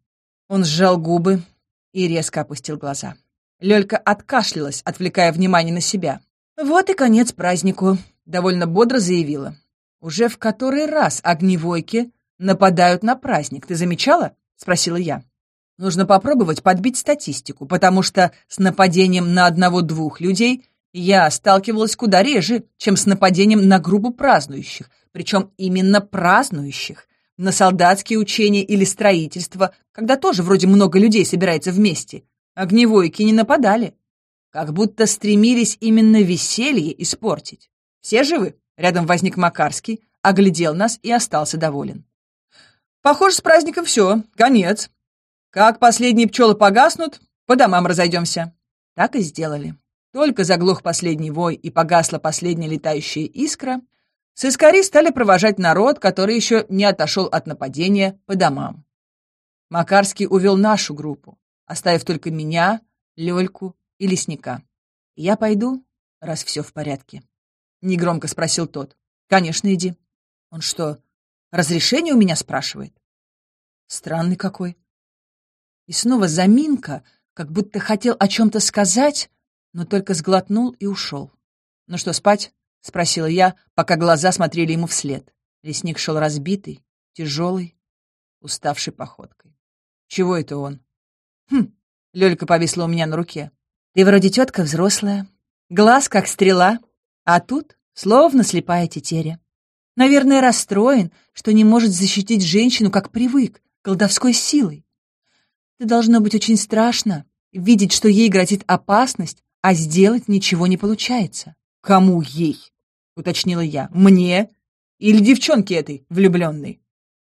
Он сжал губы и резко опустил глаза. Лёлька откашлялась, отвлекая внимание на себя. «Вот и конец празднику», — довольно бодро заявила. «Уже в который раз огневойки нападают на праздник. Ты замечала?» — спросила я. Нужно попробовать подбить статистику, потому что с нападением на одного-двух людей я сталкивалась куда реже, чем с нападением на группу празднующих, причем именно празднующих, на солдатские учения или строительство, когда тоже вроде много людей собирается вместе. Огневойки не нападали. Как будто стремились именно веселье испортить. Все живы? Рядом возник Макарский, оглядел нас и остался доволен. Похоже, с праздником все, конец. Как последние пчелы погаснут, по домам разойдемся. Так и сделали. Только заглох последний вой и погасла последняя летающая искра, сыскари стали провожать народ, который еще не отошел от нападения по домам. Макарский увел нашу группу, оставив только меня, Лёльку и лесника. «Я пойду, раз все в порядке?» — негромко спросил тот. «Конечно, иди». «Он что, разрешение у меня спрашивает?» «Странный какой. И снова заминка, как будто хотел о чем-то сказать, но только сглотнул и ушел. «Ну что, спать?» — спросила я, пока глаза смотрели ему вслед. Лесник шел разбитый, тяжелый, уставший походкой. «Чего это он?» «Хм!» — Лёлька повисла у меня на руке. «Ты вроде тетка взрослая, глаз как стрела, а тут словно слепая тетеря. Наверное, расстроен, что не может защитить женщину, как привык, колдовской силой. Это должно быть очень страшно, видеть, что ей грозит опасность, а сделать ничего не получается. «Кому ей?» — уточнила я. «Мне? Или девчонке этой, влюбленной?»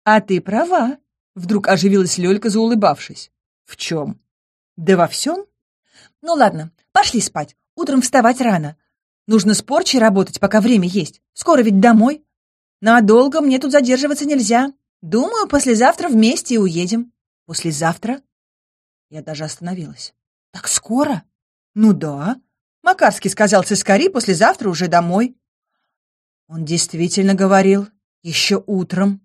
«А ты права», — вдруг оживилась Лёлька, заулыбавшись. «В чем?» «Да во всем?» «Ну ладно, пошли спать. Утром вставать рано. Нужно с порчей работать, пока время есть. Скоро ведь домой. Надолго мне тут задерживаться нельзя. Думаю, послезавтра вместе и уедем». «Послезавтра?» Я даже остановилась. Так скоро? Ну да. Макарский сказал цискари послезавтра уже домой. Он действительно говорил, еще утром.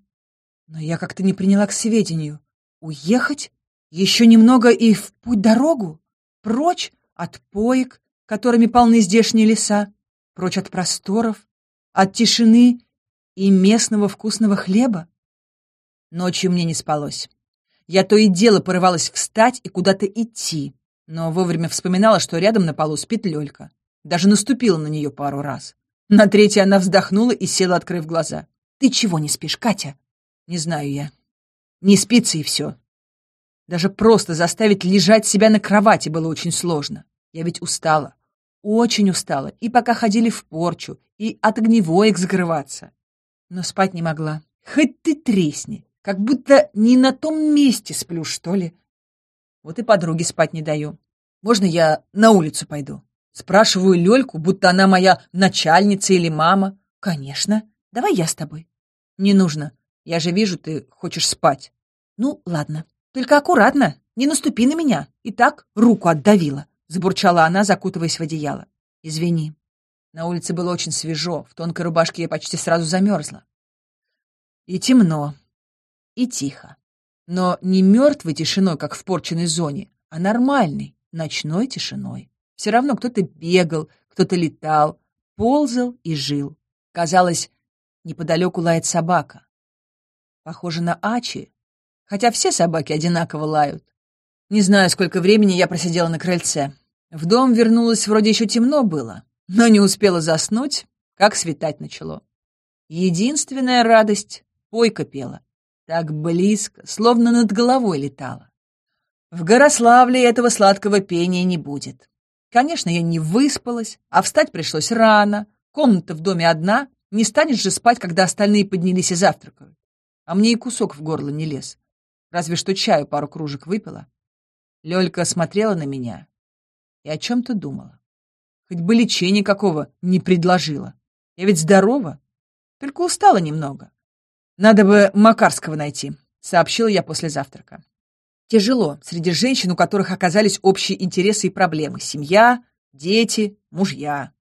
Но я как-то не приняла к сведению. Уехать? Еще немного и в путь дорогу? Прочь от поек, которыми полны здешние леса, прочь от просторов, от тишины и местного вкусного хлеба? Ночью мне не спалось. Я то и дело порывалась встать и куда-то идти, но вовремя вспоминала, что рядом на полу спит Лёлька. Даже наступила на нее пару раз. На третьей она вздохнула и села, открыв глаза. «Ты чего не спишь, Катя?» «Не знаю я. Не спится и все. Даже просто заставить лежать себя на кровати было очень сложно. Я ведь устала. Очень устала. И пока ходили в порчу, и от огневоек закрываться. Но спать не могла. Хоть ты тресни. Как будто не на том месте сплю, что ли. Вот и подруге спать не даю. Можно я на улицу пойду? Спрашиваю Лёльку, будто она моя начальница или мама. Конечно. Давай я с тобой. Не нужно. Я же вижу, ты хочешь спать. Ну, ладно. Только аккуратно. Не наступи на меня. И так руку отдавила. Забурчала она, закутываясь в одеяло. Извини. На улице было очень свежо. В тонкой рубашке я почти сразу замерзла. И темно. И тихо. Но не мертвой тишиной, как в порченной зоне, а нормальной, ночной тишиной. Все равно кто-то бегал, кто-то летал, ползал и жил. Казалось, неподалеку лает собака. Похоже на Ачи, хотя все собаки одинаково лают. Не знаю, сколько времени я просидела на крыльце. В дом вернулась, вроде еще темно было, но не успела заснуть, как светать начало. Единственная радость — пойка пела. Так близко, словно над головой летала. В Горославле этого сладкого пения не будет. Конечно, я не выспалась, а встать пришлось рано. Комната в доме одна, не станешь же спать, когда остальные поднялись и завтракают. А мне и кусок в горло не лез. Разве что чаю пару кружек выпила. Лёлька смотрела на меня и о чем-то думала. Хоть бы лечения какого не предложила. Я ведь здорова, только устала немного. «Надо бы Макарского найти», — сообщила я после завтрака. Тяжело среди женщин, у которых оказались общие интересы и проблемы. Семья, дети, мужья.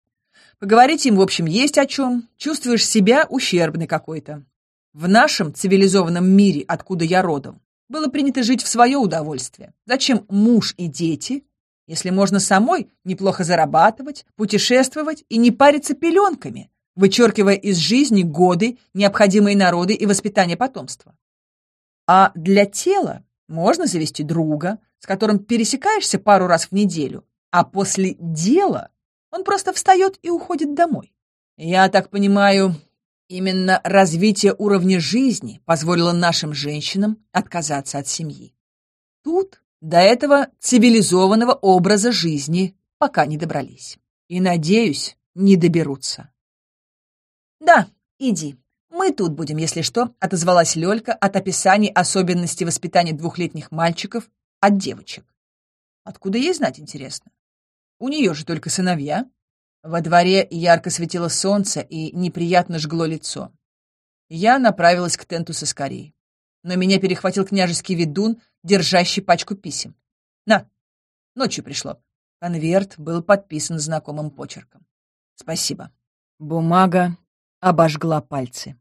Поговорить им, в общем, есть о чем. Чувствуешь себя ущербный какой-то. В нашем цивилизованном мире, откуда я родом, было принято жить в свое удовольствие. Зачем муж и дети, если можно самой неплохо зарабатывать, путешествовать и не париться пеленками, вычеркивая из жизни годы, необходимые народы и воспитание потомства. А для тела можно завести друга, с которым пересекаешься пару раз в неделю, а после дела он просто встает и уходит домой. Я так понимаю, именно развитие уровня жизни позволило нашим женщинам отказаться от семьи. Тут до этого цивилизованного образа жизни пока не добрались. И, надеюсь, не доберутся. «Да, иди. Мы тут будем, если что», — отозвалась Лёлька от описаний особенностей воспитания двухлетних мальчиков от девочек. Откуда ей знать, интересно? У нее же только сыновья. Во дворе ярко светило солнце и неприятно жгло лицо. Я направилась к тенту со скорей. Но меня перехватил княжеский ведун, держащий пачку писем. «На, ночью пришло». Конверт был подписан знакомым почерком. «Спасибо». Бумага обожгла пальцы.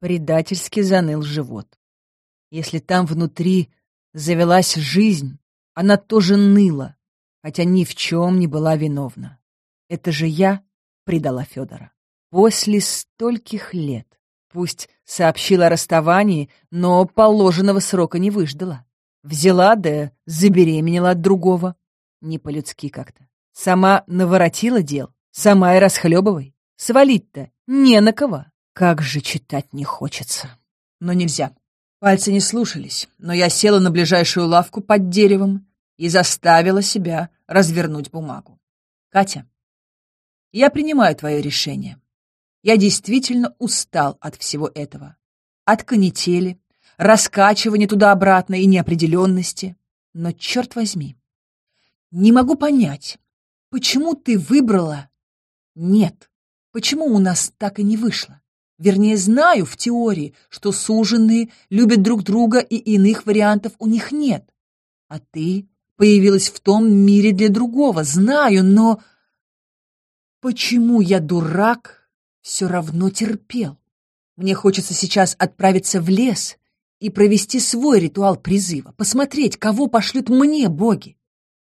Предательски заныл живот. Если там внутри завелась жизнь, она тоже ныла, хотя ни в чем не была виновна. Это же я предала Федора. После стольких лет. Пусть сообщила о расставании, но положенного срока не выждала. Взяла да забеременела от другого. Не по-людски как-то. Сама наворотила дел, сама и расхлебывай. Свалить-то не на кого. Как же читать не хочется. Но нельзя. Пальцы не слушались, но я села на ближайшую лавку под деревом и заставила себя развернуть бумагу. Катя, я принимаю твое решение. Я действительно устал от всего этого. От канители, раскачивания туда-обратно и неопределенности. Но, черт возьми, не могу понять, почему ты выбрала «нет». Почему у нас так и не вышло? Вернее, знаю в теории, что суженные любят друг друга и иных вариантов у них нет. А ты появилась в том мире для другого, знаю, но... Почему я, дурак, все равно терпел? Мне хочется сейчас отправиться в лес и провести свой ритуал призыва, посмотреть, кого пошлют мне боги.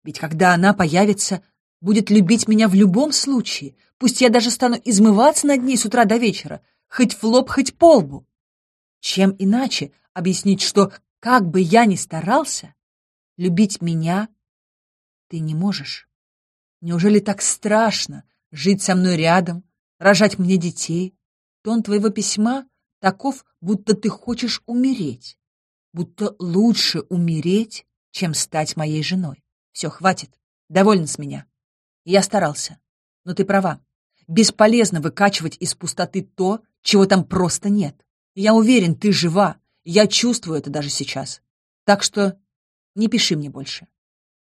Ведь когда она появится, будет любить меня в любом случае, пусть я даже стану измываться над ней с утра до вечера, хоть в лоб, хоть по лбу. Чем иначе объяснить, что, как бы я ни старался, любить меня ты не можешь? Неужели так страшно жить со мной рядом, рожать мне детей? Тон твоего письма таков, будто ты хочешь умереть, будто лучше умереть, чем стать моей женой. Все, хватит, довольно с меня. Я старался, но ты права. Бесполезно выкачивать из пустоты то, чего там просто нет. Я уверен, ты жива. Я чувствую это даже сейчас. Так что не пиши мне больше.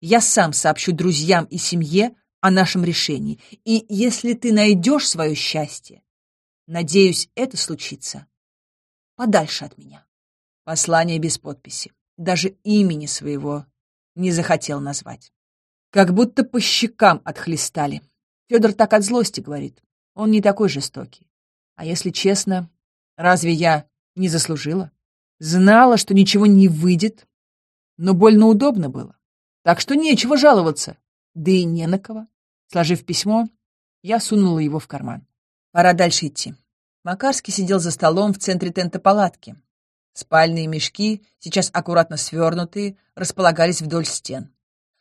Я сам сообщу друзьям и семье о нашем решении. И если ты найдешь свое счастье, надеюсь, это случится подальше от меня. Послание без подписи. Даже имени своего не захотел назвать. Как будто по щекам отхлестали. Федор так от злости говорит. Он не такой жестокий. А если честно, Разве я не заслужила? Знала, что ничего не выйдет, но больно удобно было. Так что нечего жаловаться, да и не на кого. Сложив письмо, я сунула его в карман. Пора дальше идти. Макарский сидел за столом в центре тента палатки. Спальные мешки, сейчас аккуратно свернутые, располагались вдоль стен.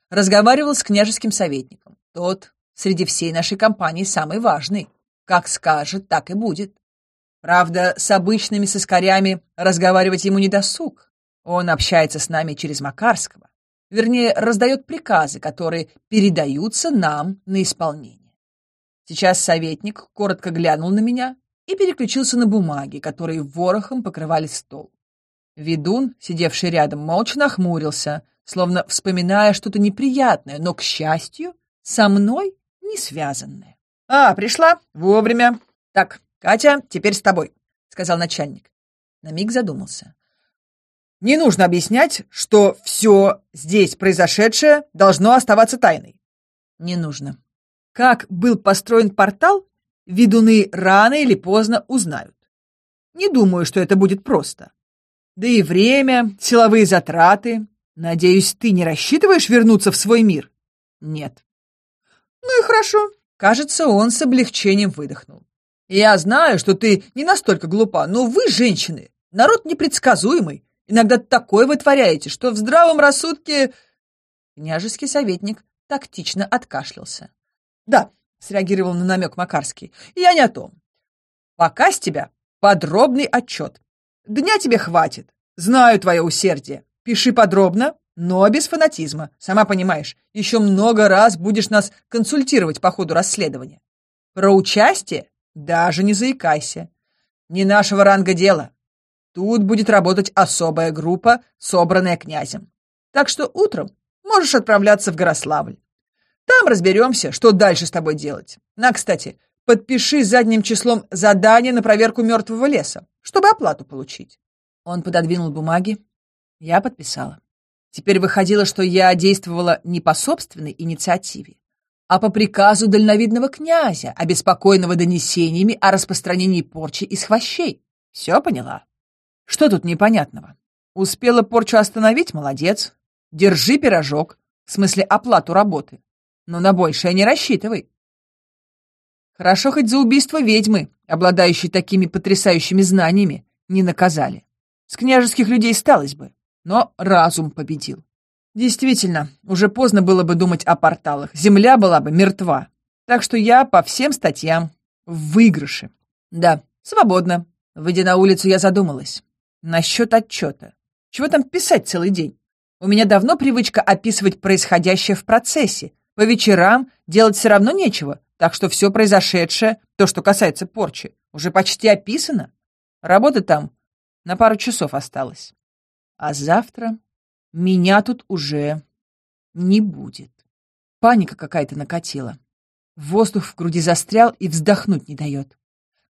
Разговаривал с княжеским советником. Тот среди всей нашей компании самый важный. Как скажет, так и будет. Правда, с обычными соскарями разговаривать ему не досуг. Он общается с нами через Макарского. Вернее, раздает приказы, которые передаются нам на исполнение. Сейчас советник коротко глянул на меня и переключился на бумаги, которые ворохом покрывали стол. Ведун, сидевший рядом, молча нахмурился, словно вспоминая что-то неприятное, но, к счастью, со мной не связанное. «А, пришла? Вовремя. Так, «Катя, теперь с тобой», — сказал начальник. На миг задумался. «Не нужно объяснять, что все здесь произошедшее должно оставаться тайной». «Не нужно. Как был построен портал, ведуны рано или поздно узнают. Не думаю, что это будет просто. Да и время, силовые затраты. Надеюсь, ты не рассчитываешь вернуться в свой мир?» «Нет». «Ну и хорошо». Кажется, он с облегчением выдохнул. Я знаю, что ты не настолько глупа, но вы, женщины, народ непредсказуемый. Иногда такое вытворяете, что в здравом рассудке...» Княжеский советник тактично откашлялся. «Да», — среагировал на намек Макарский, — «я не о том. Пока с тебя подробный отчет. Дня тебе хватит. Знаю твое усердие. Пиши подробно, но без фанатизма. Сама понимаешь, еще много раз будешь нас консультировать по ходу расследования. Про участие даже не заикайся. Не нашего ранга дело. Тут будет работать особая группа, собранная князем. Так что утром можешь отправляться в Горославль. Там разберемся, что дальше с тобой делать. На, кстати, подпиши задним числом задание на проверку мертвого леса, чтобы оплату получить. Он пододвинул бумаги. Я подписала. Теперь выходило, что я действовала не по собственной инициативе, а по приказу дальновидного князя, обеспокоенного донесениями о распространении порчи из хвощей. Все поняла? Что тут непонятного? Успела порчу остановить? Молодец. Держи пирожок, в смысле оплату работы. Но на большее не рассчитывай. Хорошо хоть за убийство ведьмы, обладающей такими потрясающими знаниями, не наказали. С княжеских людей сталось бы, но разум победил. Действительно, уже поздно было бы думать о порталах. Земля была бы мертва. Так что я по всем статьям в выигрыше. Да, свободно. Выйдя на улицу, я задумалась. Насчет отчета. Чего там писать целый день? У меня давно привычка описывать происходящее в процессе. По вечерам делать все равно нечего, так что все произошедшее, то, что касается порчи, уже почти описано. Работы там на пару часов осталось. А завтра меня тут уже не будет. Паника какая-то накатила. Воздух в груди застрял и вздохнуть не дает.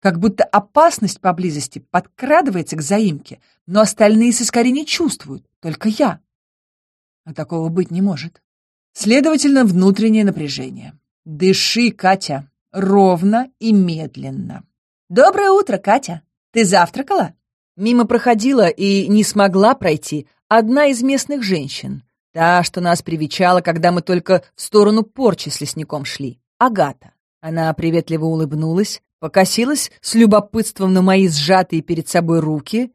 Как будто опасность поблизости подкрадывается к заимке, но остальные соскорей не чувствуют, только я. А такого быть не может. Следовательно, внутреннее напряжение. Дыши, Катя, ровно и медленно. «Доброе утро, Катя! Ты завтракала?» Мимо проходила и не смогла пройти одна из местных женщин, та, что нас привечала, когда мы только в сторону порчи с лесником шли, Агата. Она приветливо улыбнулась, покосилась с любопытством на мои сжатые перед собой руки,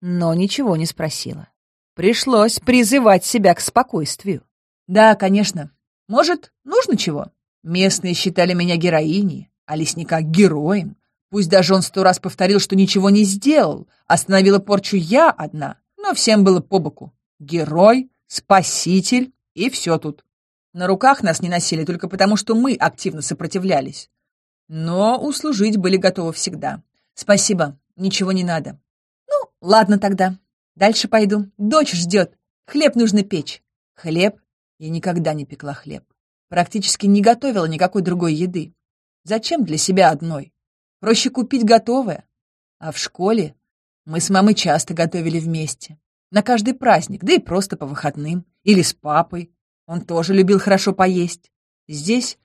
но ничего не спросила. Пришлось призывать себя к спокойствию. «Да, конечно. Может, нужно чего?» Местные считали меня героиней, а лесника — героем. Пусть даже он сто раз повторил, что ничего не сделал, остановила порчу я одна, но всем было по боку. Герой, спаситель и все тут. На руках нас не носили только потому, что мы активно сопротивлялись. Но услужить были готовы всегда. Спасибо, ничего не надо. Ну, ладно тогда. Дальше пойду. Дочь ждет. Хлеб нужно печь. Хлеб? Я никогда не пекла хлеб. Практически не готовила никакой другой еды. Зачем для себя одной? Проще купить готовое. А в школе мы с мамой часто готовили вместе. На каждый праздник, да и просто по выходным. Или с папой. Он тоже любил хорошо поесть. Здесь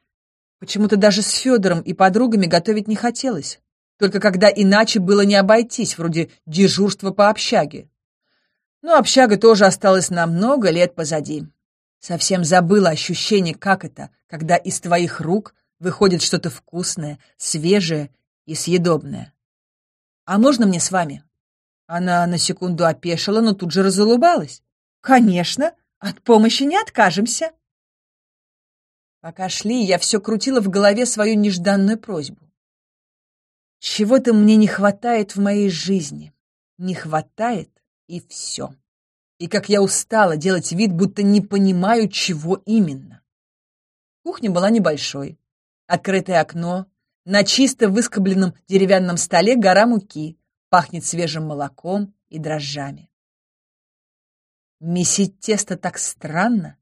почему-то даже с Федором и подругами готовить не хотелось. Только когда иначе было не обойтись, вроде дежурства по общаге. Но общага тоже осталась на много лет позади. Совсем забыла ощущение, как это, когда из твоих рук выходит что-то вкусное, свежее и съедобное. «А можно мне с вами?» Она на секунду опешила, но тут же разулыбалась. «Конечно, от помощи не откажемся». Пока шли, я все крутила в голове свою нежданную просьбу. Чего-то мне не хватает в моей жизни. Не хватает, и все. И как я устала делать вид, будто не понимаю, чего именно. Кухня была небольшой. Открытое окно, на чисто выскобленном деревянном столе гора муки, пахнет свежим молоком и дрожжами. Месить тесто так странно,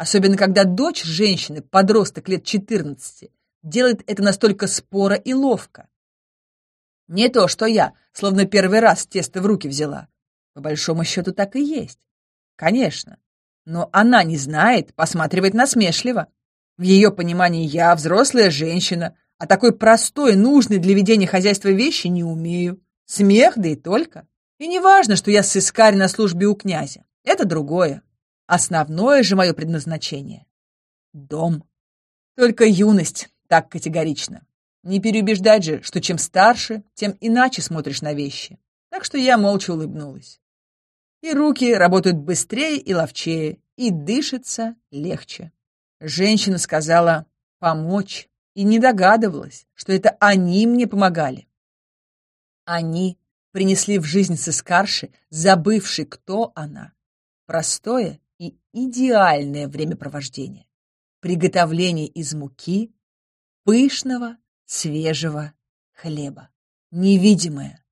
особенно когда дочь женщины, подросток лет 14, делает это настолько споро и ловко. Не то, что я, словно первый раз тесто в руки взяла. По большому счету так и есть. Конечно. Но она не знает, посматривает насмешливо. В ее понимании я взрослая женщина, а такой простой, нужной для ведения хозяйства вещи не умею. Смех, да и только. И не важно, что я сыскарь на службе у князя. Это другое. Основное же мое предназначение — дом. Только юность так категорична. Не переубеждать же, что чем старше, тем иначе смотришь на вещи. Так что я молча улыбнулась. И руки работают быстрее и ловчее, и дышится легче. Женщина сказала «помочь» и не догадывалась, что это они мне помогали. Они принесли в жизнь сыскарши, забывшей, кто она. Простое и идеальное времяпровождение. Приготовление из муки пышного, свежего хлеба. Невидимое,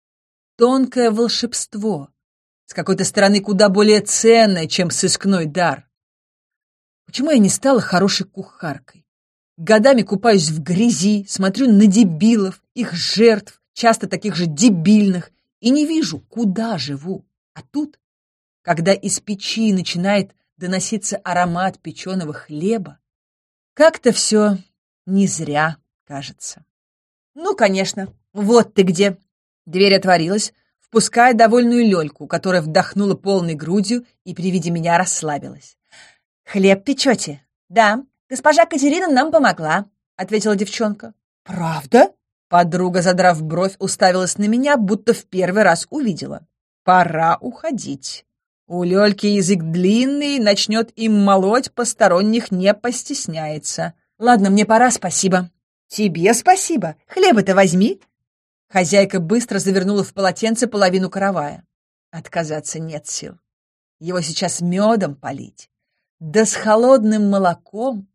тонкое волшебство, с какой-то стороны куда более ценное, чем сыскной дар. Почему я не стала хорошей кухаркой? Годами купаюсь в грязи, смотрю на дебилов, их жертв, часто таких же дебильных, и не вижу, куда живу. А тут, когда из печи начинает доноситься аромат печеного хлеба, как-то все не зря, кажется. Ну, конечно, вот ты где. Дверь отворилась, впуская довольную Лёльку, которая вдохнула полной грудью и при виде меня расслабилась. «Хлеб печете?» «Да, госпожа Катерина нам помогла», — ответила девчонка. «Правда?» Подруга, задрав бровь, уставилась на меня, будто в первый раз увидела. «Пора уходить. У Лёльки язык длинный, начнет им молоть, посторонних не постесняется. Ладно, мне пора, спасибо». «Тебе спасибо. Хлеба-то возьми». Хозяйка быстро завернула в полотенце половину каравая. Отказаться нет сил. Его сейчас медом полить. Да с холодным молоком.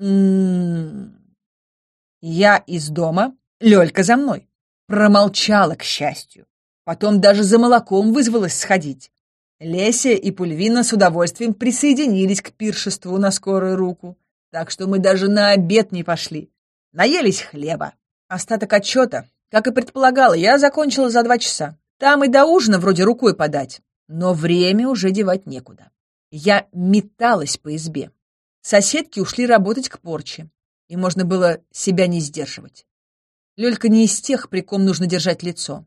М -м -м. Я из дома, Лёлька за мной. Промолчала, к счастью. Потом даже за молоком вызвалась сходить. Леся и Пульвина с удовольствием присоединились к пиршеству на скорую руку, так что мы даже на обед не пошли. Наелись хлеба. Остаток отчета, как и предполагала, я закончила за два часа. Там и до ужина вроде рукой подать, но время уже девать некуда. Я металась по избе. Соседки ушли работать к порче, и можно было себя не сдерживать. Лёлька не из тех, при ком нужно держать лицо.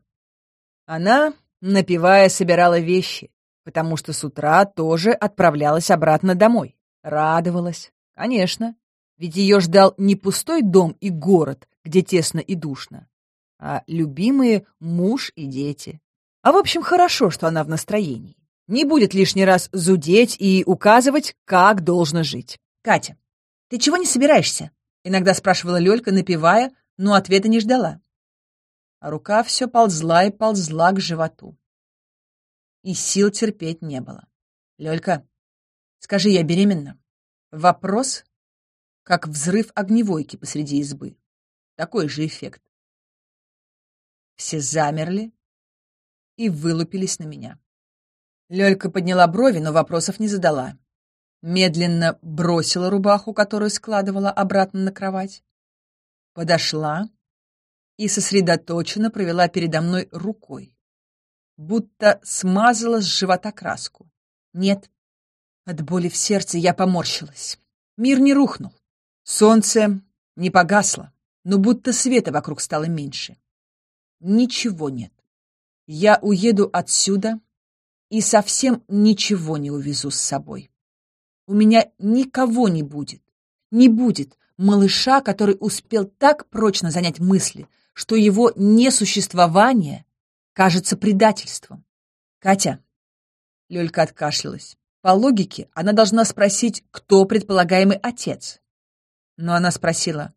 Она, напивая, собирала вещи, потому что с утра тоже отправлялась обратно домой. Радовалась, конечно, ведь ее ждал не пустой дом и город, где тесно и душно, а любимые муж и дети. А в общем, хорошо, что она в настроении. Не будет лишний раз зудеть и указывать, как должно жить. «Катя, ты чего не собираешься?» Иногда спрашивала Лёлька, напевая, но ответа не ждала. А рука все ползла и ползла к животу. И сил терпеть не было. «Лёлька, скажи, я беременна?» Вопрос, как взрыв огневойки посреди избы. Такой же эффект. Все замерли и вылупились на меня. Лёлька подняла брови, но вопросов не задала. Медленно бросила рубаху, которую складывала обратно на кровать. Подошла и сосредоточенно провела передо мной рукой, будто смазала с живота краску. Нет, от боли в сердце я поморщилась. Мир не рухнул. Солнце не погасло, но будто света вокруг стало меньше. Ничего нет. Я уеду отсюда и совсем ничего не увезу с собой. У меня никого не будет. Не будет малыша, который успел так прочно занять мысли, что его несуществование кажется предательством. Катя, Лёлька откашлялась. По логике, она должна спросить, кто предполагаемый отец. Но она спросила,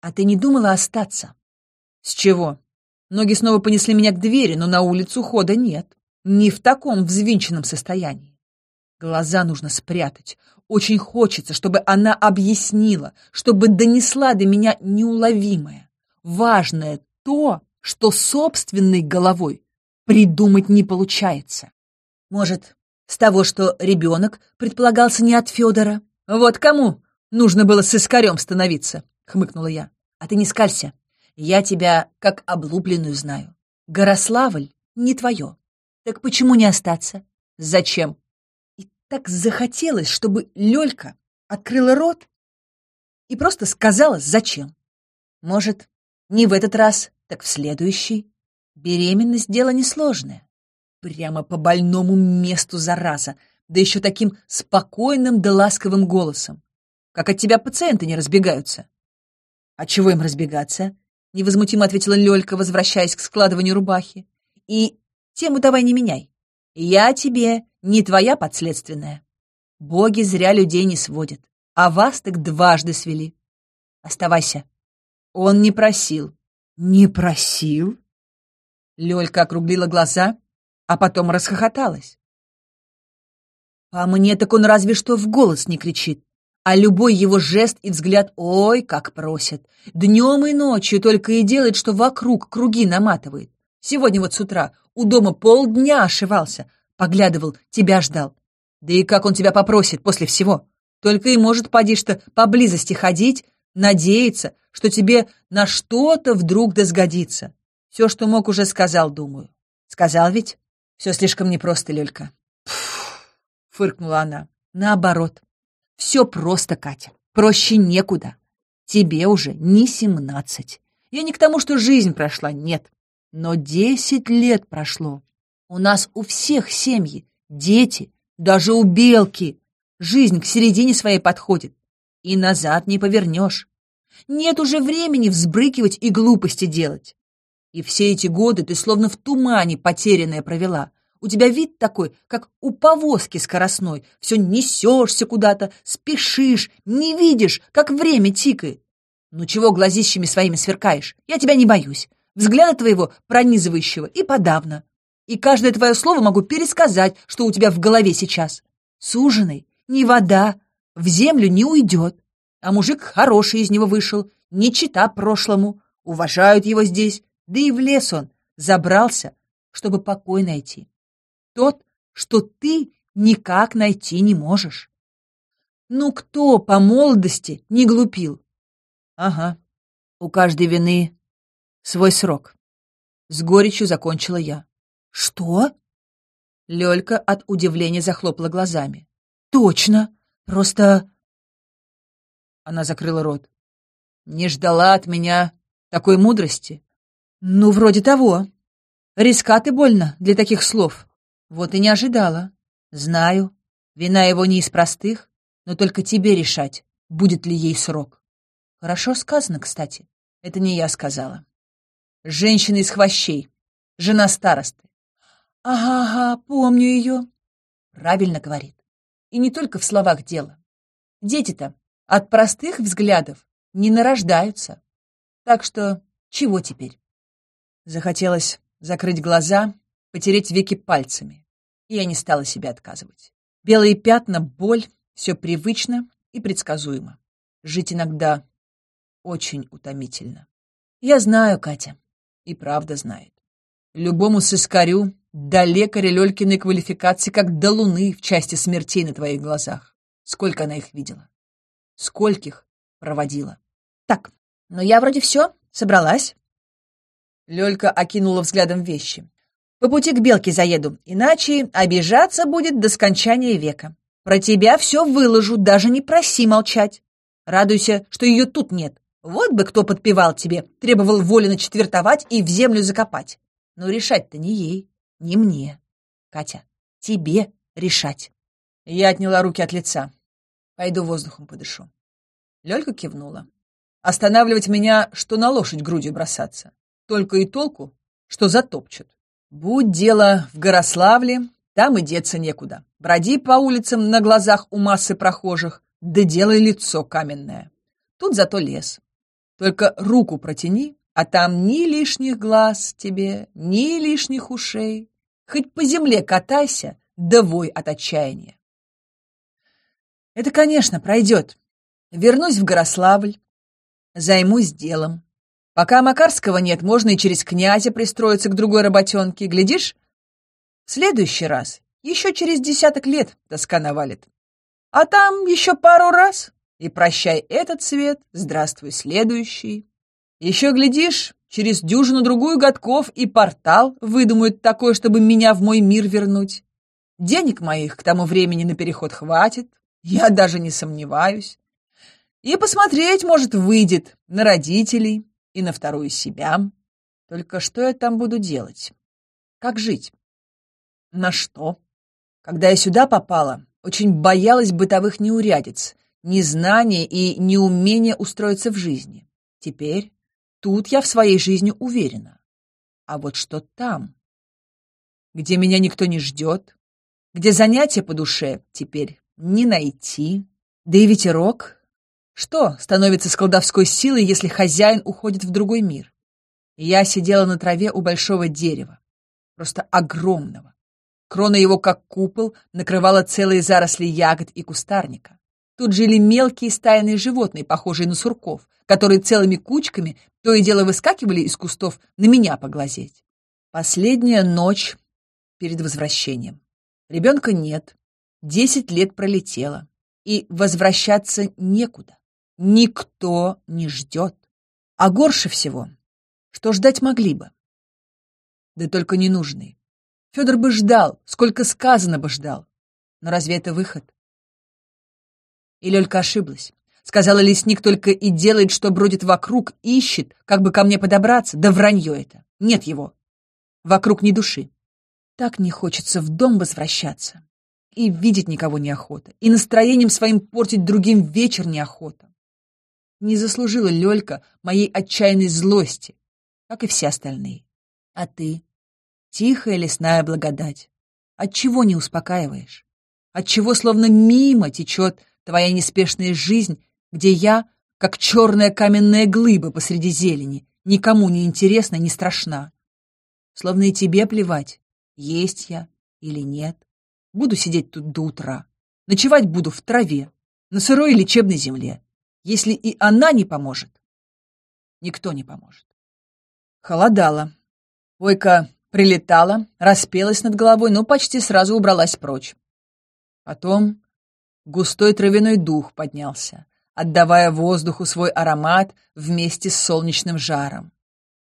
«А ты не думала остаться?» «С чего?» Ноги снова понесли меня к двери, но на улицу хода нет. Не в таком взвинченном состоянии. Глаза нужно спрятать. Очень хочется, чтобы она объяснила, чтобы донесла до меня неуловимое, важное то, что собственной головой придумать не получается. Может, с того, что ребенок предполагался не от Федора? Вот кому нужно было с искарем становиться, хмыкнула я. А ты не скалься. Я тебя как облупленную знаю. Горославль не твое. Так почему не остаться? Зачем? И так захотелось, чтобы Лёлька открыла рот и просто сказала, зачем. Может, не в этот раз, так в следующий. Беременность — дело несложное. Прямо по больному месту, зараза, да еще таким спокойным да ласковым голосом. Как от тебя пациенты не разбегаются. А чего им разбегаться? — невозмутимо ответила Лёлька, возвращаясь к складыванию рубахи. «И тему давай не меняй. Я тебе не твоя подследственная. Боги зря людей не сводят, а вас так дважды свели. Оставайся». Он не просил. «Не просил?» Лёлька округлила глаза, а потом расхохоталась. «По мне так он разве что в голос не кричит а любой его жест и взгляд ой, как просят. Днем и ночью только и делает, что вокруг круги наматывает. Сегодня вот с утра у дома полдня ошивался, поглядывал, тебя ждал. Да и как он тебя попросит после всего? Только и может, поди что, поблизости ходить, надеяться, что тебе на что-то вдруг досгодится. Все, что мог, уже сказал, думаю. Сказал ведь? Все слишком непросто, Лёлька. фыркнула она. Наоборот, все просто, Катя. Проще некуда. Тебе уже не семнадцать. Я не к тому, что жизнь прошла, нет. Но десять лет прошло. У нас у всех семьи, дети, даже у белки. Жизнь к середине своей подходит. И назад не повернешь. Нет уже времени взбрыкивать и глупости делать. И все эти годы ты словно в тумане потерянная провела, у тебя вид такой, как у повозки скоростной. Все несешься куда-то, спешишь, не видишь, как время тикает. Ну чего глазищами своими сверкаешь? Я тебя не боюсь. Взгляда твоего пронизывающего и подавно. И каждое твое слово могу пересказать, что у тебя в голове сейчас. Суженый, не вода, в землю не уйдет. А мужик хороший из него вышел, не чита прошлому. Уважают его здесь, да и в лес он забрался, чтобы покой найти тот, что ты никак найти не можешь. Ну кто по молодости не глупил? Ага, у каждой вины свой срок. С горечью закончила я. Что? Лёлька от удивления захлопала глазами. Точно, просто Она закрыла рот. Не ждала от меня такой мудрости? Ну, вроде того. Риска ты больно для таких слов. Вот и не ожидала. Знаю, вина его не из простых, но только тебе решать, будет ли ей срок. Хорошо сказано, кстати. Это не я сказала. Женщина из хвощей, жена старосты. Ага, ага, помню ее. Правильно говорит. И не только в словах дело. Дети-то от простых взглядов не нарождаются. Так что чего теперь? Захотелось закрыть глаза, потереть веки пальцами. И я не стала себе отказывать. Белые пятна, боль, все привычно и предсказуемо. Жить иногда очень утомительно. Я знаю, Катя, и правда знает. Любому сыскарю до лекаря Лёлькиной квалификации как до луны в части смертей на твоих глазах. Сколько она их видела? Скольких проводила? Так, но я вроде все, собралась. Лёлька окинула взглядом вещи. По пути к Белке заеду, иначе обижаться будет до скончания века. Про тебя все выложу, даже не проси молчать. Радуйся, что ее тут нет. Вот бы кто подпевал тебе, требовал воли четвертовать и в землю закопать. Но решать-то не ей, не мне. Катя, тебе решать. Я отняла руки от лица. Пойду воздухом подышу. Лёлька кивнула. Останавливать меня, что на лошадь грудью бросаться. Только и толку, что затопчут. Будь дело в Горославле, там и деться некуда. Броди по улицам на глазах у массы прохожих, да делай лицо каменное. Тут зато лес. Только руку протяни, а там ни лишних глаз тебе, ни лишних ушей. Хоть по земле катайся, да вой от отчаяния. Это, конечно, пройдет. Вернусь в Горославль, займусь делом. Пока Макарского нет, можно и через князя пристроиться к другой работенке. Глядишь, в следующий раз, еще через десяток лет тоска навалит. А там еще пару раз, и прощай этот свет, здравствуй следующий. Еще, глядишь, через дюжину-другую годков и портал выдумают такое, чтобы меня в мой мир вернуть. Денег моих к тому времени на переход хватит, я даже не сомневаюсь. И посмотреть, может, выйдет на родителей, и на вторую себя. Только что я там буду делать? Как жить? На что? Когда я сюда попала, очень боялась бытовых неурядиц, незнания и неумения устроиться в жизни. Теперь тут я в своей жизни уверена. А вот что там? Где меня никто не ждет, где занятия по душе теперь не найти, да и ветерок что становится с колдовской силой, если хозяин уходит в другой мир? Я сидела на траве у большого дерева, просто огромного. Крона его, как купол, накрывала целые заросли ягод и кустарника. Тут жили мелкие стайные животные, похожие на сурков, которые целыми кучками то и дело выскакивали из кустов на меня поглазеть. Последняя ночь перед возвращением. Ребенка нет, десять лет пролетело, и возвращаться некуда. Никто не ждет. А горше всего, что ждать могли бы. Да только ненужный. Федор бы ждал, сколько сказано бы ждал. Но разве это выход? И Лёлька ошиблась. Сказала лесник только и делает, что бродит вокруг, ищет, как бы ко мне подобраться. Да вранье это. Нет его. Вокруг ни души. Так не хочется в дом возвращаться. И видеть никого неохота. И настроением своим портить другим вечер неохота. Не заслужила Лёлька моей отчаянной злости, как и все остальные. А ты? Тихая лесная благодать. Отчего не успокаиваешь? Отчего словно мимо течет твоя неспешная жизнь, где я, как черная каменная глыба посреди зелени, никому не интересна, не страшна? Словно и тебе плевать, есть я или нет. Буду сидеть тут до утра. Ночевать буду в траве, на сырой лечебной земле. Если и она не поможет, никто не поможет. Холодало. Ойка прилетала, распелась над головой, но почти сразу убралась прочь. Потом густой травяной дух поднялся, отдавая воздуху свой аромат вместе с солнечным жаром.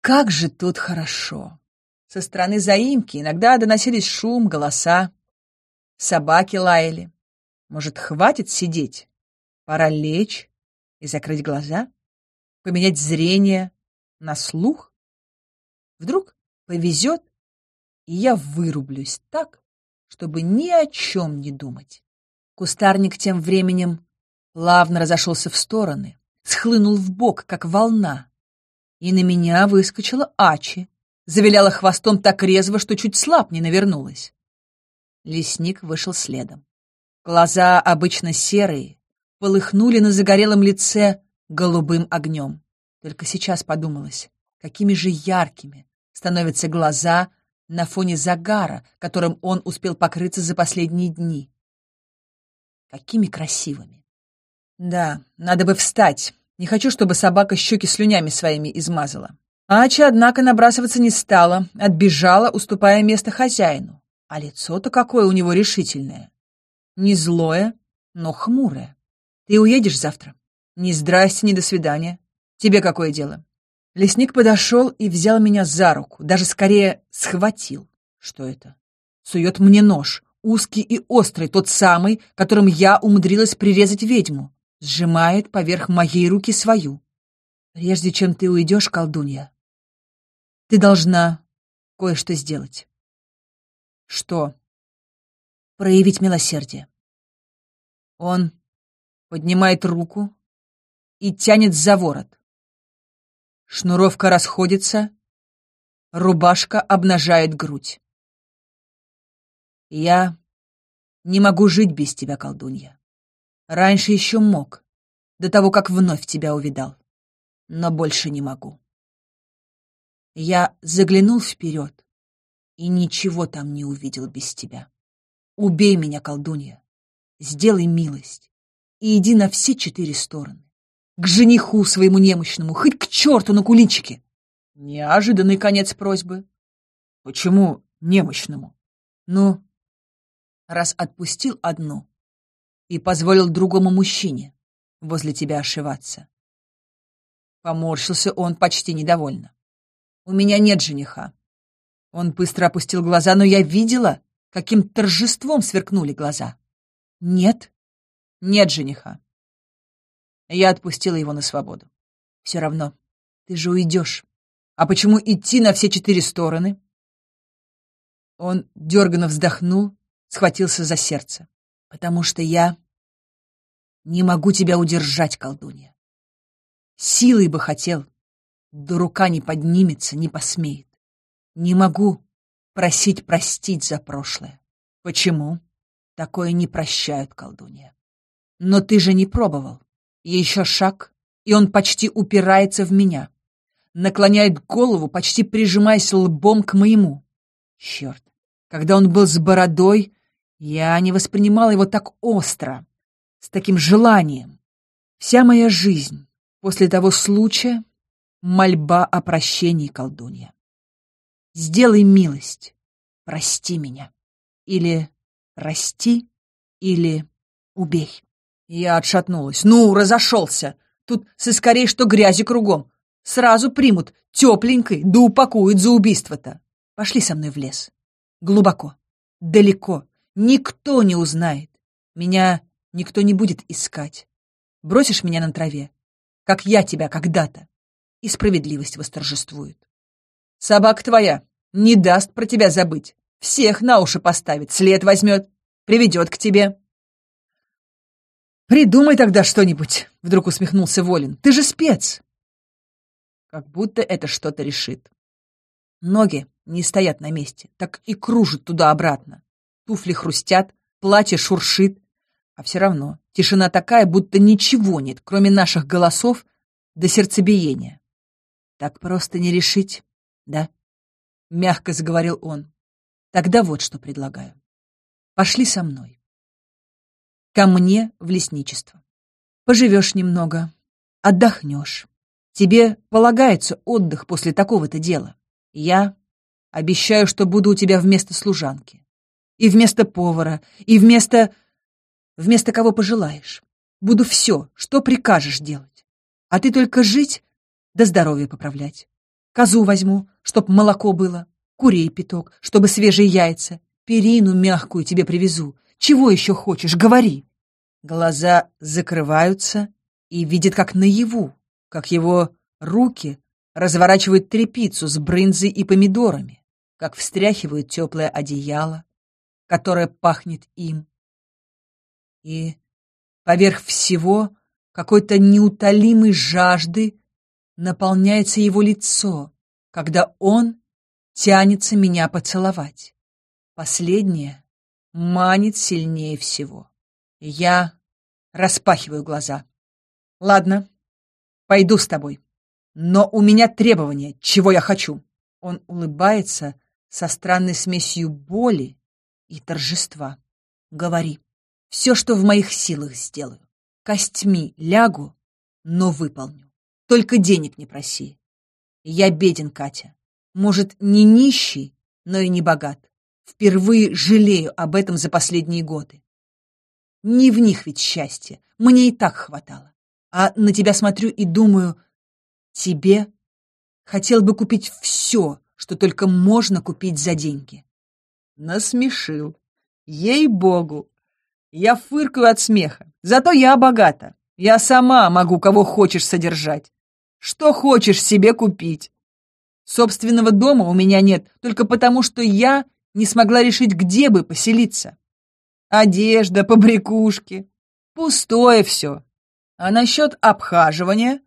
Как же тут хорошо! Со стороны заимки иногда доносились шум, голоса. Собаки лаяли. Может, хватит сидеть? Пора лечь и закрыть глаза? Поменять зрение на слух? Вдруг повезет, и я вырублюсь так, чтобы ни о чем не думать. Кустарник тем временем плавно разошелся в стороны, схлынул в бок, как волна, и на меня выскочила Ачи, завиляла хвостом так резво, что чуть слаб не навернулась. Лесник вышел следом. Глаза, обычно серые, полыхнули на загорелом лице голубым огнем. Только сейчас подумалось, какими же яркими становятся глаза на фоне загара, которым он успел покрыться за последние дни. Какими красивыми. Да, надо бы встать. Не хочу, чтобы собака щеки слюнями своими измазала. Ача, однако, набрасываться не стала, отбежала, уступая место хозяину. А лицо-то какое у него решительное. Не злое, но хмурое. Ты уедешь завтра? Ни здрасте, ни до свидания. Тебе какое дело? Лесник подошел и взял меня за руку, даже скорее схватил. Что это? Сует мне нож, узкий и острый, тот самый, которым я умудрилась прирезать ведьму. Сжимает поверх моей руки свою. Прежде чем ты уйдешь, колдунья, ты должна кое-что сделать. Что? Проявить милосердие. Он поднимает руку и тянет за ворот. Шнуровка расходится, рубашка обнажает грудь. Я не могу жить без тебя, колдунья. Раньше еще мог, до того, как вновь тебя увидал. Но больше не могу. Я заглянул вперед и ничего там не увидел без тебя. Убей меня, колдунья, сделай милость и иди на все четыре стороны. К жениху своему немощному, хоть к черту на куличике. Неожиданный конец просьбы. Почему немощному? Ну, раз отпустил одну и позволил другому мужчине возле тебя ошиваться. Поморщился он почти недовольно. У меня нет жениха. Он быстро опустил глаза, но я видела, каким торжеством сверкнули глаза. Нет, нет жениха. Я отпустила его на свободу. Все равно, ты же уйдешь. А почему идти на все четыре стороны? Он дерганно вздохнул, схватился за сердце. Потому что я не могу тебя удержать, колдунья. Силой бы хотел, да рука не поднимется, не посмеет. Не могу просить простить за прошлое. Почему? Такое не прощают, колдунья. Но ты же не пробовал. Еще шаг, и он почти упирается в меня. Наклоняет голову, почти прижимаясь лбом к моему. Черт, когда он был с бородой, я не воспринимала его так остро, с таким желанием. Вся моя жизнь после того случая Мольба о прощении, колдунья. Сделай милость, прости меня. Или прости, или убей. Я отшатнулась. Ну, разошелся. Тут соскорей что грязи кругом. Сразу примут тепленькой, да упакуют за убийство-то. Пошли со мной в лес. Глубоко, далеко. Никто не узнает. Меня никто не будет искать. Бросишь меня на траве, как я тебя когда-то и справедливость восторжествует. Собака твоя не даст про тебя забыть, всех на уши поставит, след возьмет, приведет к тебе. «Придумай тогда что-нибудь», — вдруг усмехнулся Волин. «Ты же спец!» Как будто это что-то решит. Ноги не стоят на месте, так и кружат туда-обратно. Туфли хрустят, платье шуршит, а все равно тишина такая, будто ничего нет, кроме наших голосов до сердцебиения. Так просто не решить, да? Мягко заговорил он. Тогда вот что предлагаю. Пошли со мной. Ко мне в лесничество. Поживешь немного, отдохнешь. Тебе полагается отдых после такого-то дела. Я обещаю, что буду у тебя вместо служанки. И вместо повара, и вместо... Вместо кого пожелаешь. Буду все, что прикажешь делать. А ты только жить да здоровье поправлять. Козу возьму, чтоб молоко было, курей пяток, чтобы свежие яйца, перину мягкую тебе привезу. Чего еще хочешь, говори. Глаза закрываются, и видит как наяву, как его руки разворачивают трепицу с брынзой и помидорами, как встряхивают теплое одеяло, которое пахнет им. И поверх всего какой-то неутолимой жажды наполняется его лицо, когда он тянется меня поцеловать. Последнее манит сильнее всего. Я распахиваю глаза. Ладно, пойду с тобой. Но у меня требование, чего я хочу. Он улыбается со странной смесью боли и торжества. Говори. Все, что в моих силах сделаю. Костьми лягу, но выполню. Только денег не проси. Я беден, Катя. Может, не нищий, но и не богат. Впервые жалею об этом за последние годы. Не в них ведь счастье. Мне и так хватало. А на тебя смотрю и думаю, тебе хотел бы купить все, что только можно купить за деньги. Насмешил. Ей-богу! Я фыркаю от смеха. Зато я богата. Я сама могу кого хочешь содержать. Что хочешь себе купить. Собственного дома у меня нет, только потому что я не смогла решить, где бы поселиться. Одежда, побрякушки. Пустое все. А насчет обхаживания?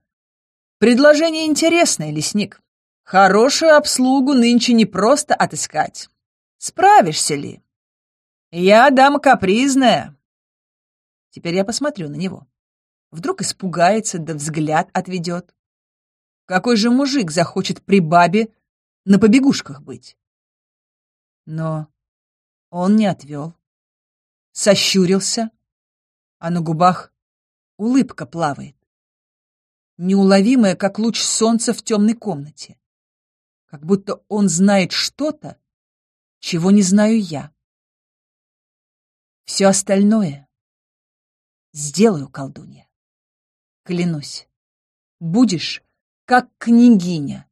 Предложение интересное, лесник. Хорошую обслугу нынче не просто отыскать. Справишься ли? Я дама капризная. Теперь я посмотрю на него. Вдруг испугается, да взгляд отведет. Какой же мужик захочет при бабе на побегушках быть? Но он не отвел. Сощурился, а на губах улыбка плавает. Неуловимая, как луч солнца в темной комнате как будто он знает что-то, чего не знаю я. Все остальное сделаю, колдунья. Клянусь, будешь как княгиня,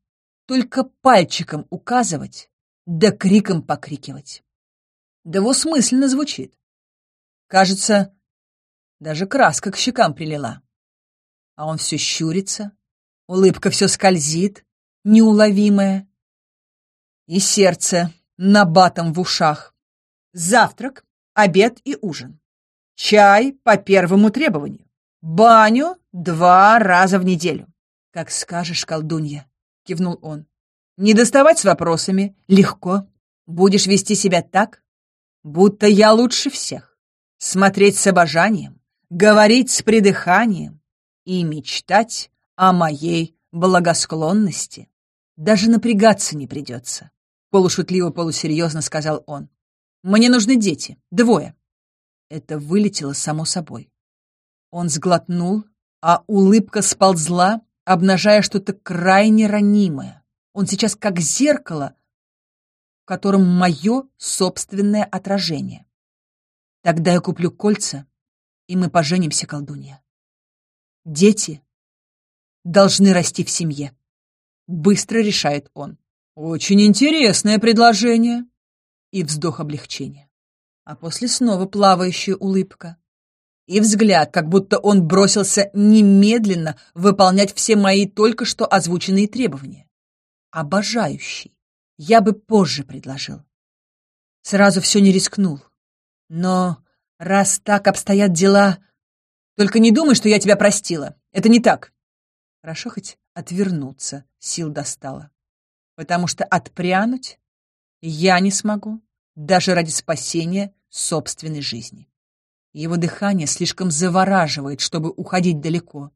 только пальчиком указывать, да криком покрикивать. Да двусмысленно звучит. Кажется, даже краска к щекам прилила. А он все щурится, улыбка все скользит, неуловимая, и сердце набатом в ушах. Завтрак, обед и ужин. Чай по первому требованию. Баню два раза в неделю. Как скажешь, колдунья, кивнул он. Не доставать с вопросами. Легко. Будешь вести себя так, будто я лучше всех. Смотреть с обожанием, говорить с придыханием и мечтать о моей благосклонности. Даже напрягаться не придется. Полушутливо, полусерьезно сказал он. «Мне нужны дети. Двое». Это вылетело само собой. Он сглотнул, а улыбка сползла, обнажая что-то крайне ранимое. Он сейчас как зеркало, в котором мое собственное отражение. Тогда я куплю кольца, и мы поженимся, колдунья. Дети должны расти в семье. Быстро решает он. Очень интересное предложение. И вздох облегчения. А после снова плавающая улыбка. И взгляд, как будто он бросился немедленно выполнять все мои только что озвученные требования. Обожающий. Я бы позже предложил. Сразу все не рискнул. Но раз так обстоят дела... Только не думай, что я тебя простила. Это не так. Хорошо хоть отвернуться сил достала потому что отпрянуть я не смогу, даже ради спасения собственной жизни. Его дыхание слишком завораживает, чтобы уходить далеко.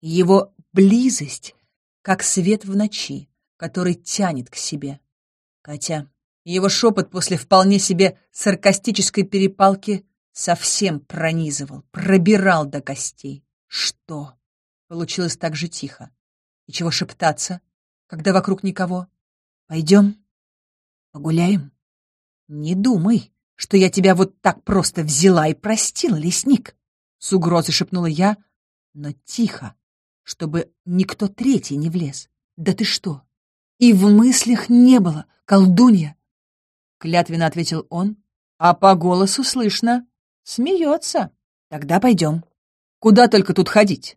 Его близость, как свет в ночи, который тянет к себе. Хотя его шепот после вполне себе саркастической перепалки совсем пронизывал, пробирал до костей. Что? Получилось так же тихо. И чего шептаться, когда вокруг никого? Пойдем погуляем? Не думай, что я тебя вот так просто взяла и простила, лесник. С угрозой шепнула я, но тихо, чтобы никто третий не влез. Да ты что? И в мыслях не было, колдунья. Клятвенно ответил он, а по голосу слышно. Смеется. Тогда пойдем. Куда только тут ходить?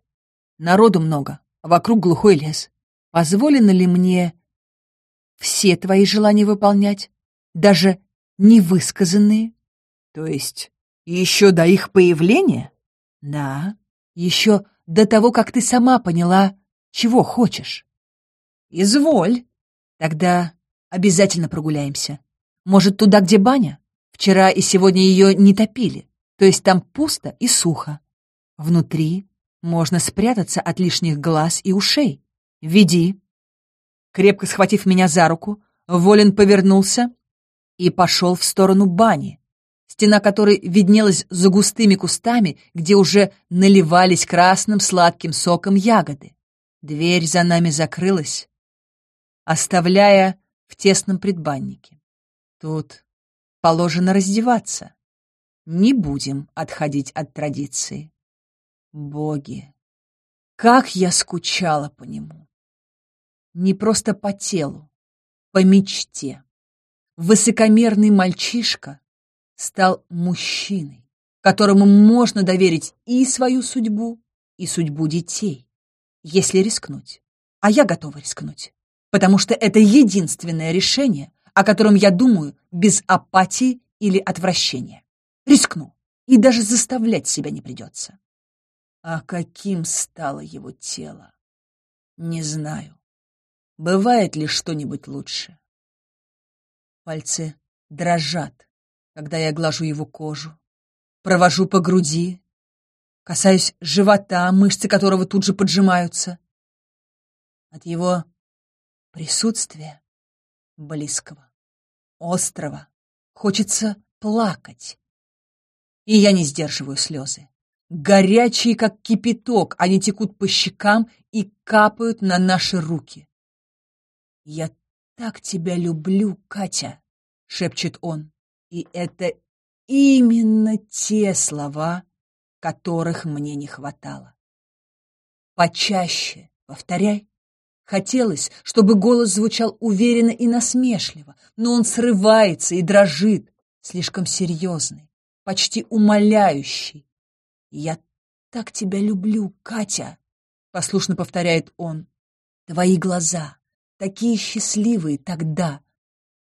Народу много, а вокруг глухой лес. Позволено ли мне все твои желания выполнять, даже невысказанные? То есть еще до их появления? Да, еще до того, как ты сама поняла, чего хочешь. Изволь. Тогда обязательно прогуляемся. Может, туда, где баня? Вчера и сегодня ее не топили, то есть там пусто и сухо. Внутри можно спрятаться от лишних глаз и ушей. Веди. Крепко схватив меня за руку, Волин повернулся и пошел в сторону бани, стена которой виднелась за густыми кустами, где уже наливались красным сладким соком ягоды. Дверь за нами закрылась, оставляя в тесном предбаннике. Тут положено раздеваться. Не будем отходить от традиции. Боги, как я скучала по нему! Не просто по телу, по мечте. Высокомерный мальчишка стал мужчиной, которому можно доверить и свою судьбу, и судьбу детей, если рискнуть. А я готова рискнуть, потому что это единственное решение, о котором я думаю без апатии или отвращения. Рискну, и даже заставлять себя не придется. А каким стало его тело? Не знаю. Бывает ли что-нибудь лучше? Пальцы дрожат, когда я глажу его кожу, провожу по груди, касаюсь живота, мышцы которого тут же поджимаются. От его присутствия близкого, острого, хочется плакать. И я не сдерживаю слезы. Горячие, как кипяток, они текут по щекам и капают на наши руки. «Я так тебя люблю, Катя!» — шепчет он. И это именно те слова, которых мне не хватало. Почаще повторяй. Хотелось, чтобы голос звучал уверенно и насмешливо, но он срывается и дрожит, слишком серьезный, почти умоляющий, «Я так тебя люблю, Катя!» — послушно повторяет он. «Твои глаза, такие счастливые тогда,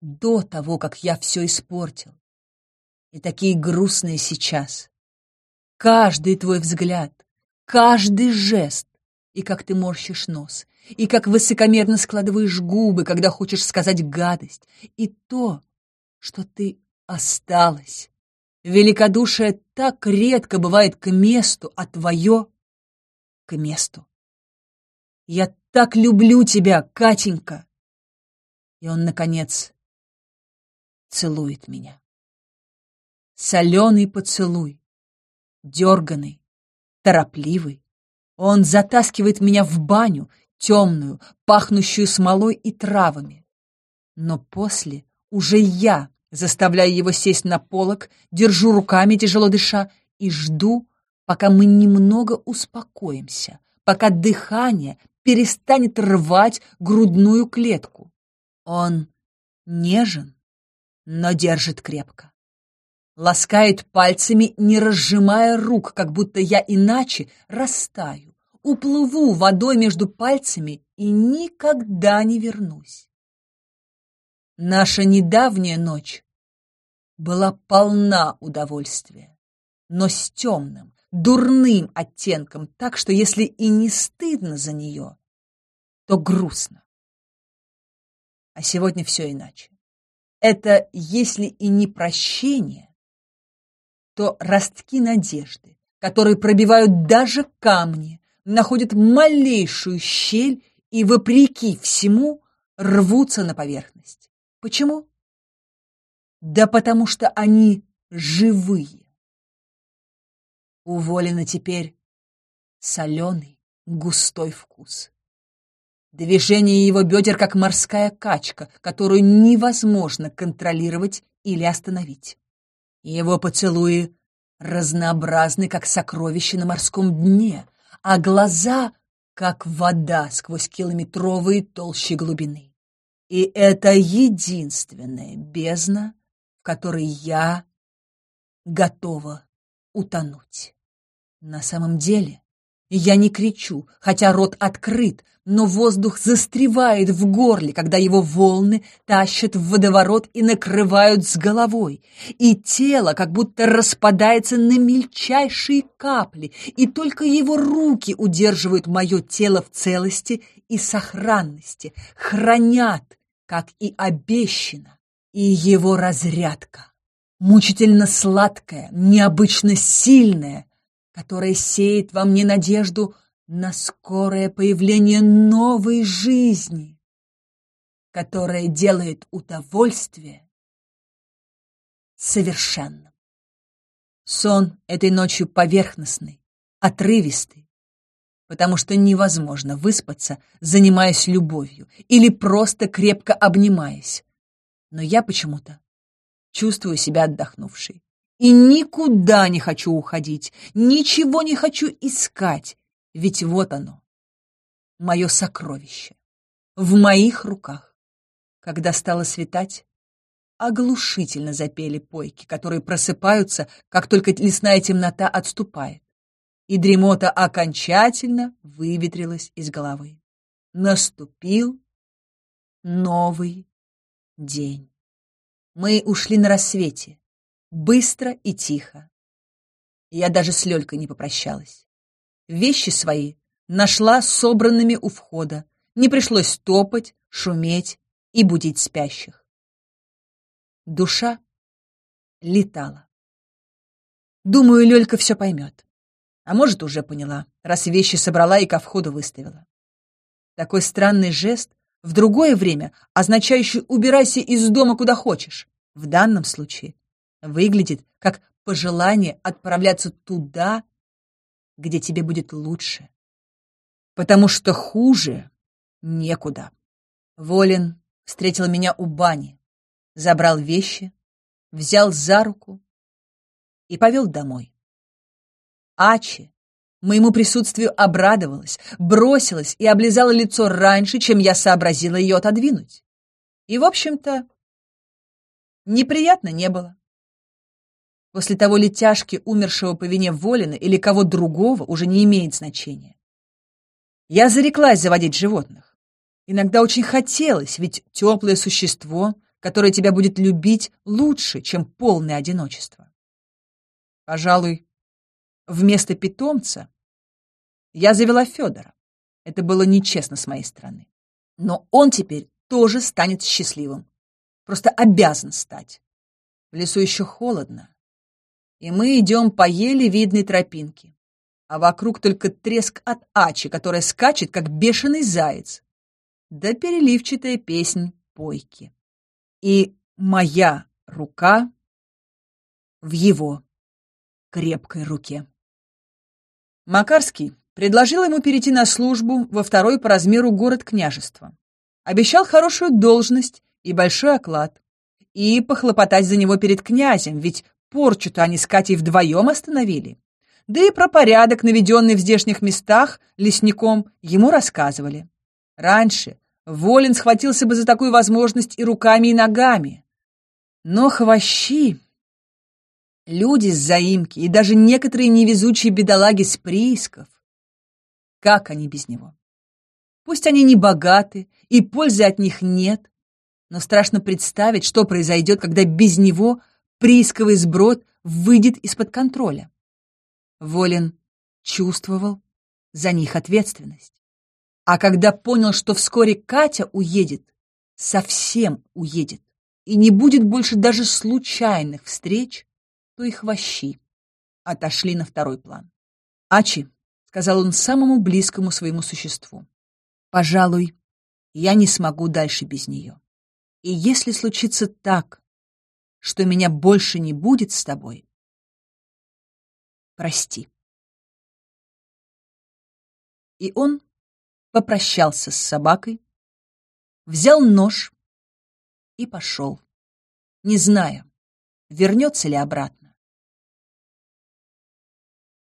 до того, как я все испортил, и такие грустные сейчас. Каждый твой взгляд, каждый жест, и как ты морщишь нос, и как высокомерно складываешь губы, когда хочешь сказать гадость, и то, что ты осталась, Великодушие так редко бывает к месту, а твое — к месту. Я так люблю тебя, Катенька! И он, наконец, целует меня. Соленый поцелуй, дерганый, торопливый. Он затаскивает меня в баню, темную, пахнущую смолой и травами. Но после уже я Заставляю его сесть на полок, держу руками, тяжело дыша, и жду, пока мы немного успокоимся, пока дыхание перестанет рвать грудную клетку. Он нежен, но держит крепко. Ласкает пальцами, не разжимая рук, как будто я иначе растаю, уплыву водой между пальцами и никогда не вернусь. Наша недавняя ночь была полна удовольствия, но с темным, дурным оттенком, так что если и не стыдно за нее, то грустно. А сегодня все иначе. Это, если и не прощение, то ростки надежды, которые пробивают даже камни, находят малейшую щель и, вопреки всему, рвутся на поверхность. Почему? Да потому что они живые. Уволено теперь соленый, густой вкус. Движение его бедер, как морская качка, которую невозможно контролировать или остановить. Его поцелуи разнообразны, как сокровища на морском дне, а глаза — как вода сквозь километровые толщи глубины. И это единственная бездна, в которой я готова утонуть. На самом деле Я не кричу, хотя рот открыт, но воздух застревает в горле, когда его волны тащат в водоворот и накрывают с головой, и тело как будто распадается на мельчайшие капли, и только его руки удерживают мое тело в целости и сохранности, хранят, как и обещано, и его разрядка, мучительно сладкая, необычно сильная, которая сеет во мне надежду — на скорое появление новой жизни, которая делает удовольствие совершенным. Сон этой ночью поверхностный, отрывистый, потому что невозможно выспаться, занимаясь любовью или просто крепко обнимаясь. Но я почему-то чувствую себя отдохнувшей. И никуда не хочу уходить, ничего не хочу искать, ведь вот оно, мое сокровище, в моих руках. Когда стало светать, оглушительно запели пойки, которые просыпаются, как только лесная темнота отступает. И дремота окончательно выветрилась из головы. Наступил новый день. Мы ушли на рассвете, быстро и тихо. Я даже с Лёлькой не попрощалась. Вещи свои нашла собранными у входа. Не пришлось топать, шуметь и будить спящих. Душа летала. Думаю, Лёлька все поймет. А может, уже поняла, раз вещи собрала и ко входу выставила. Такой странный жест в другое время, означающий «убирайся из дома куда хочешь», в данном случае выглядит как пожелание отправляться туда, где тебе будет лучше. Потому что хуже некуда. Волин встретил меня у бани, забрал вещи, взял за руку и повел домой. Ачи моему присутствию обрадовалась, бросилась и облизала лицо раньше, чем я сообразила ее отодвинуть. И, в общем-то, неприятно не было. После того летяжки умершего по вине Волина или кого другого уже не имеет значения. Я зареклась заводить животных. Иногда очень хотелось, ведь теплое существо, которое тебя будет любить, лучше, чем полное одиночество. Пожалуй, вместо питомца я завела Федора. Это было нечестно с моей стороны. Но он теперь тоже станет счастливым. Просто обязан стать. В лесу еще холодно, и мы идем по еле видной тропинке. А вокруг только треск от Ачи, которая скачет, как бешеный заяц. Да переливчатая песнь пойки. И моя рука в его крепкой руке. Макарский предложил ему перейти на службу во второй по размеру город княжества. Обещал хорошую должность и большой оклад. И похлопотать за него перед князем, ведь Порчу-то они с Катей вдвоем остановили. Да и про порядок, наведенный в здешних местах лесником, ему рассказывали. Раньше Волин схватился бы за такую возможность и руками, и ногами. Но хвощи, люди с заимки и даже некоторые невезучие бедолаги с приисков, как они без него? Пусть они не богаты, и пользы от них нет, но страшно представить, что произойдет, когда без него приисковый сброд выйдет из-под контроля. Волин чувствовал за них ответственность. А когда понял, что вскоре Катя уедет, совсем уедет, и не будет больше даже случайных встреч, то их вощи отошли на второй план. «Ачи», — сказал он самому близкому своему существу, — «пожалуй, я не смогу дальше без нее. И если случится так, что меня больше не будет с тобой, прости. И он попрощался с собакой, взял нож и пошел, не зная, вернется ли обратно.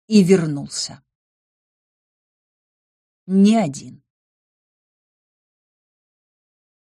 И вернулся. Не один.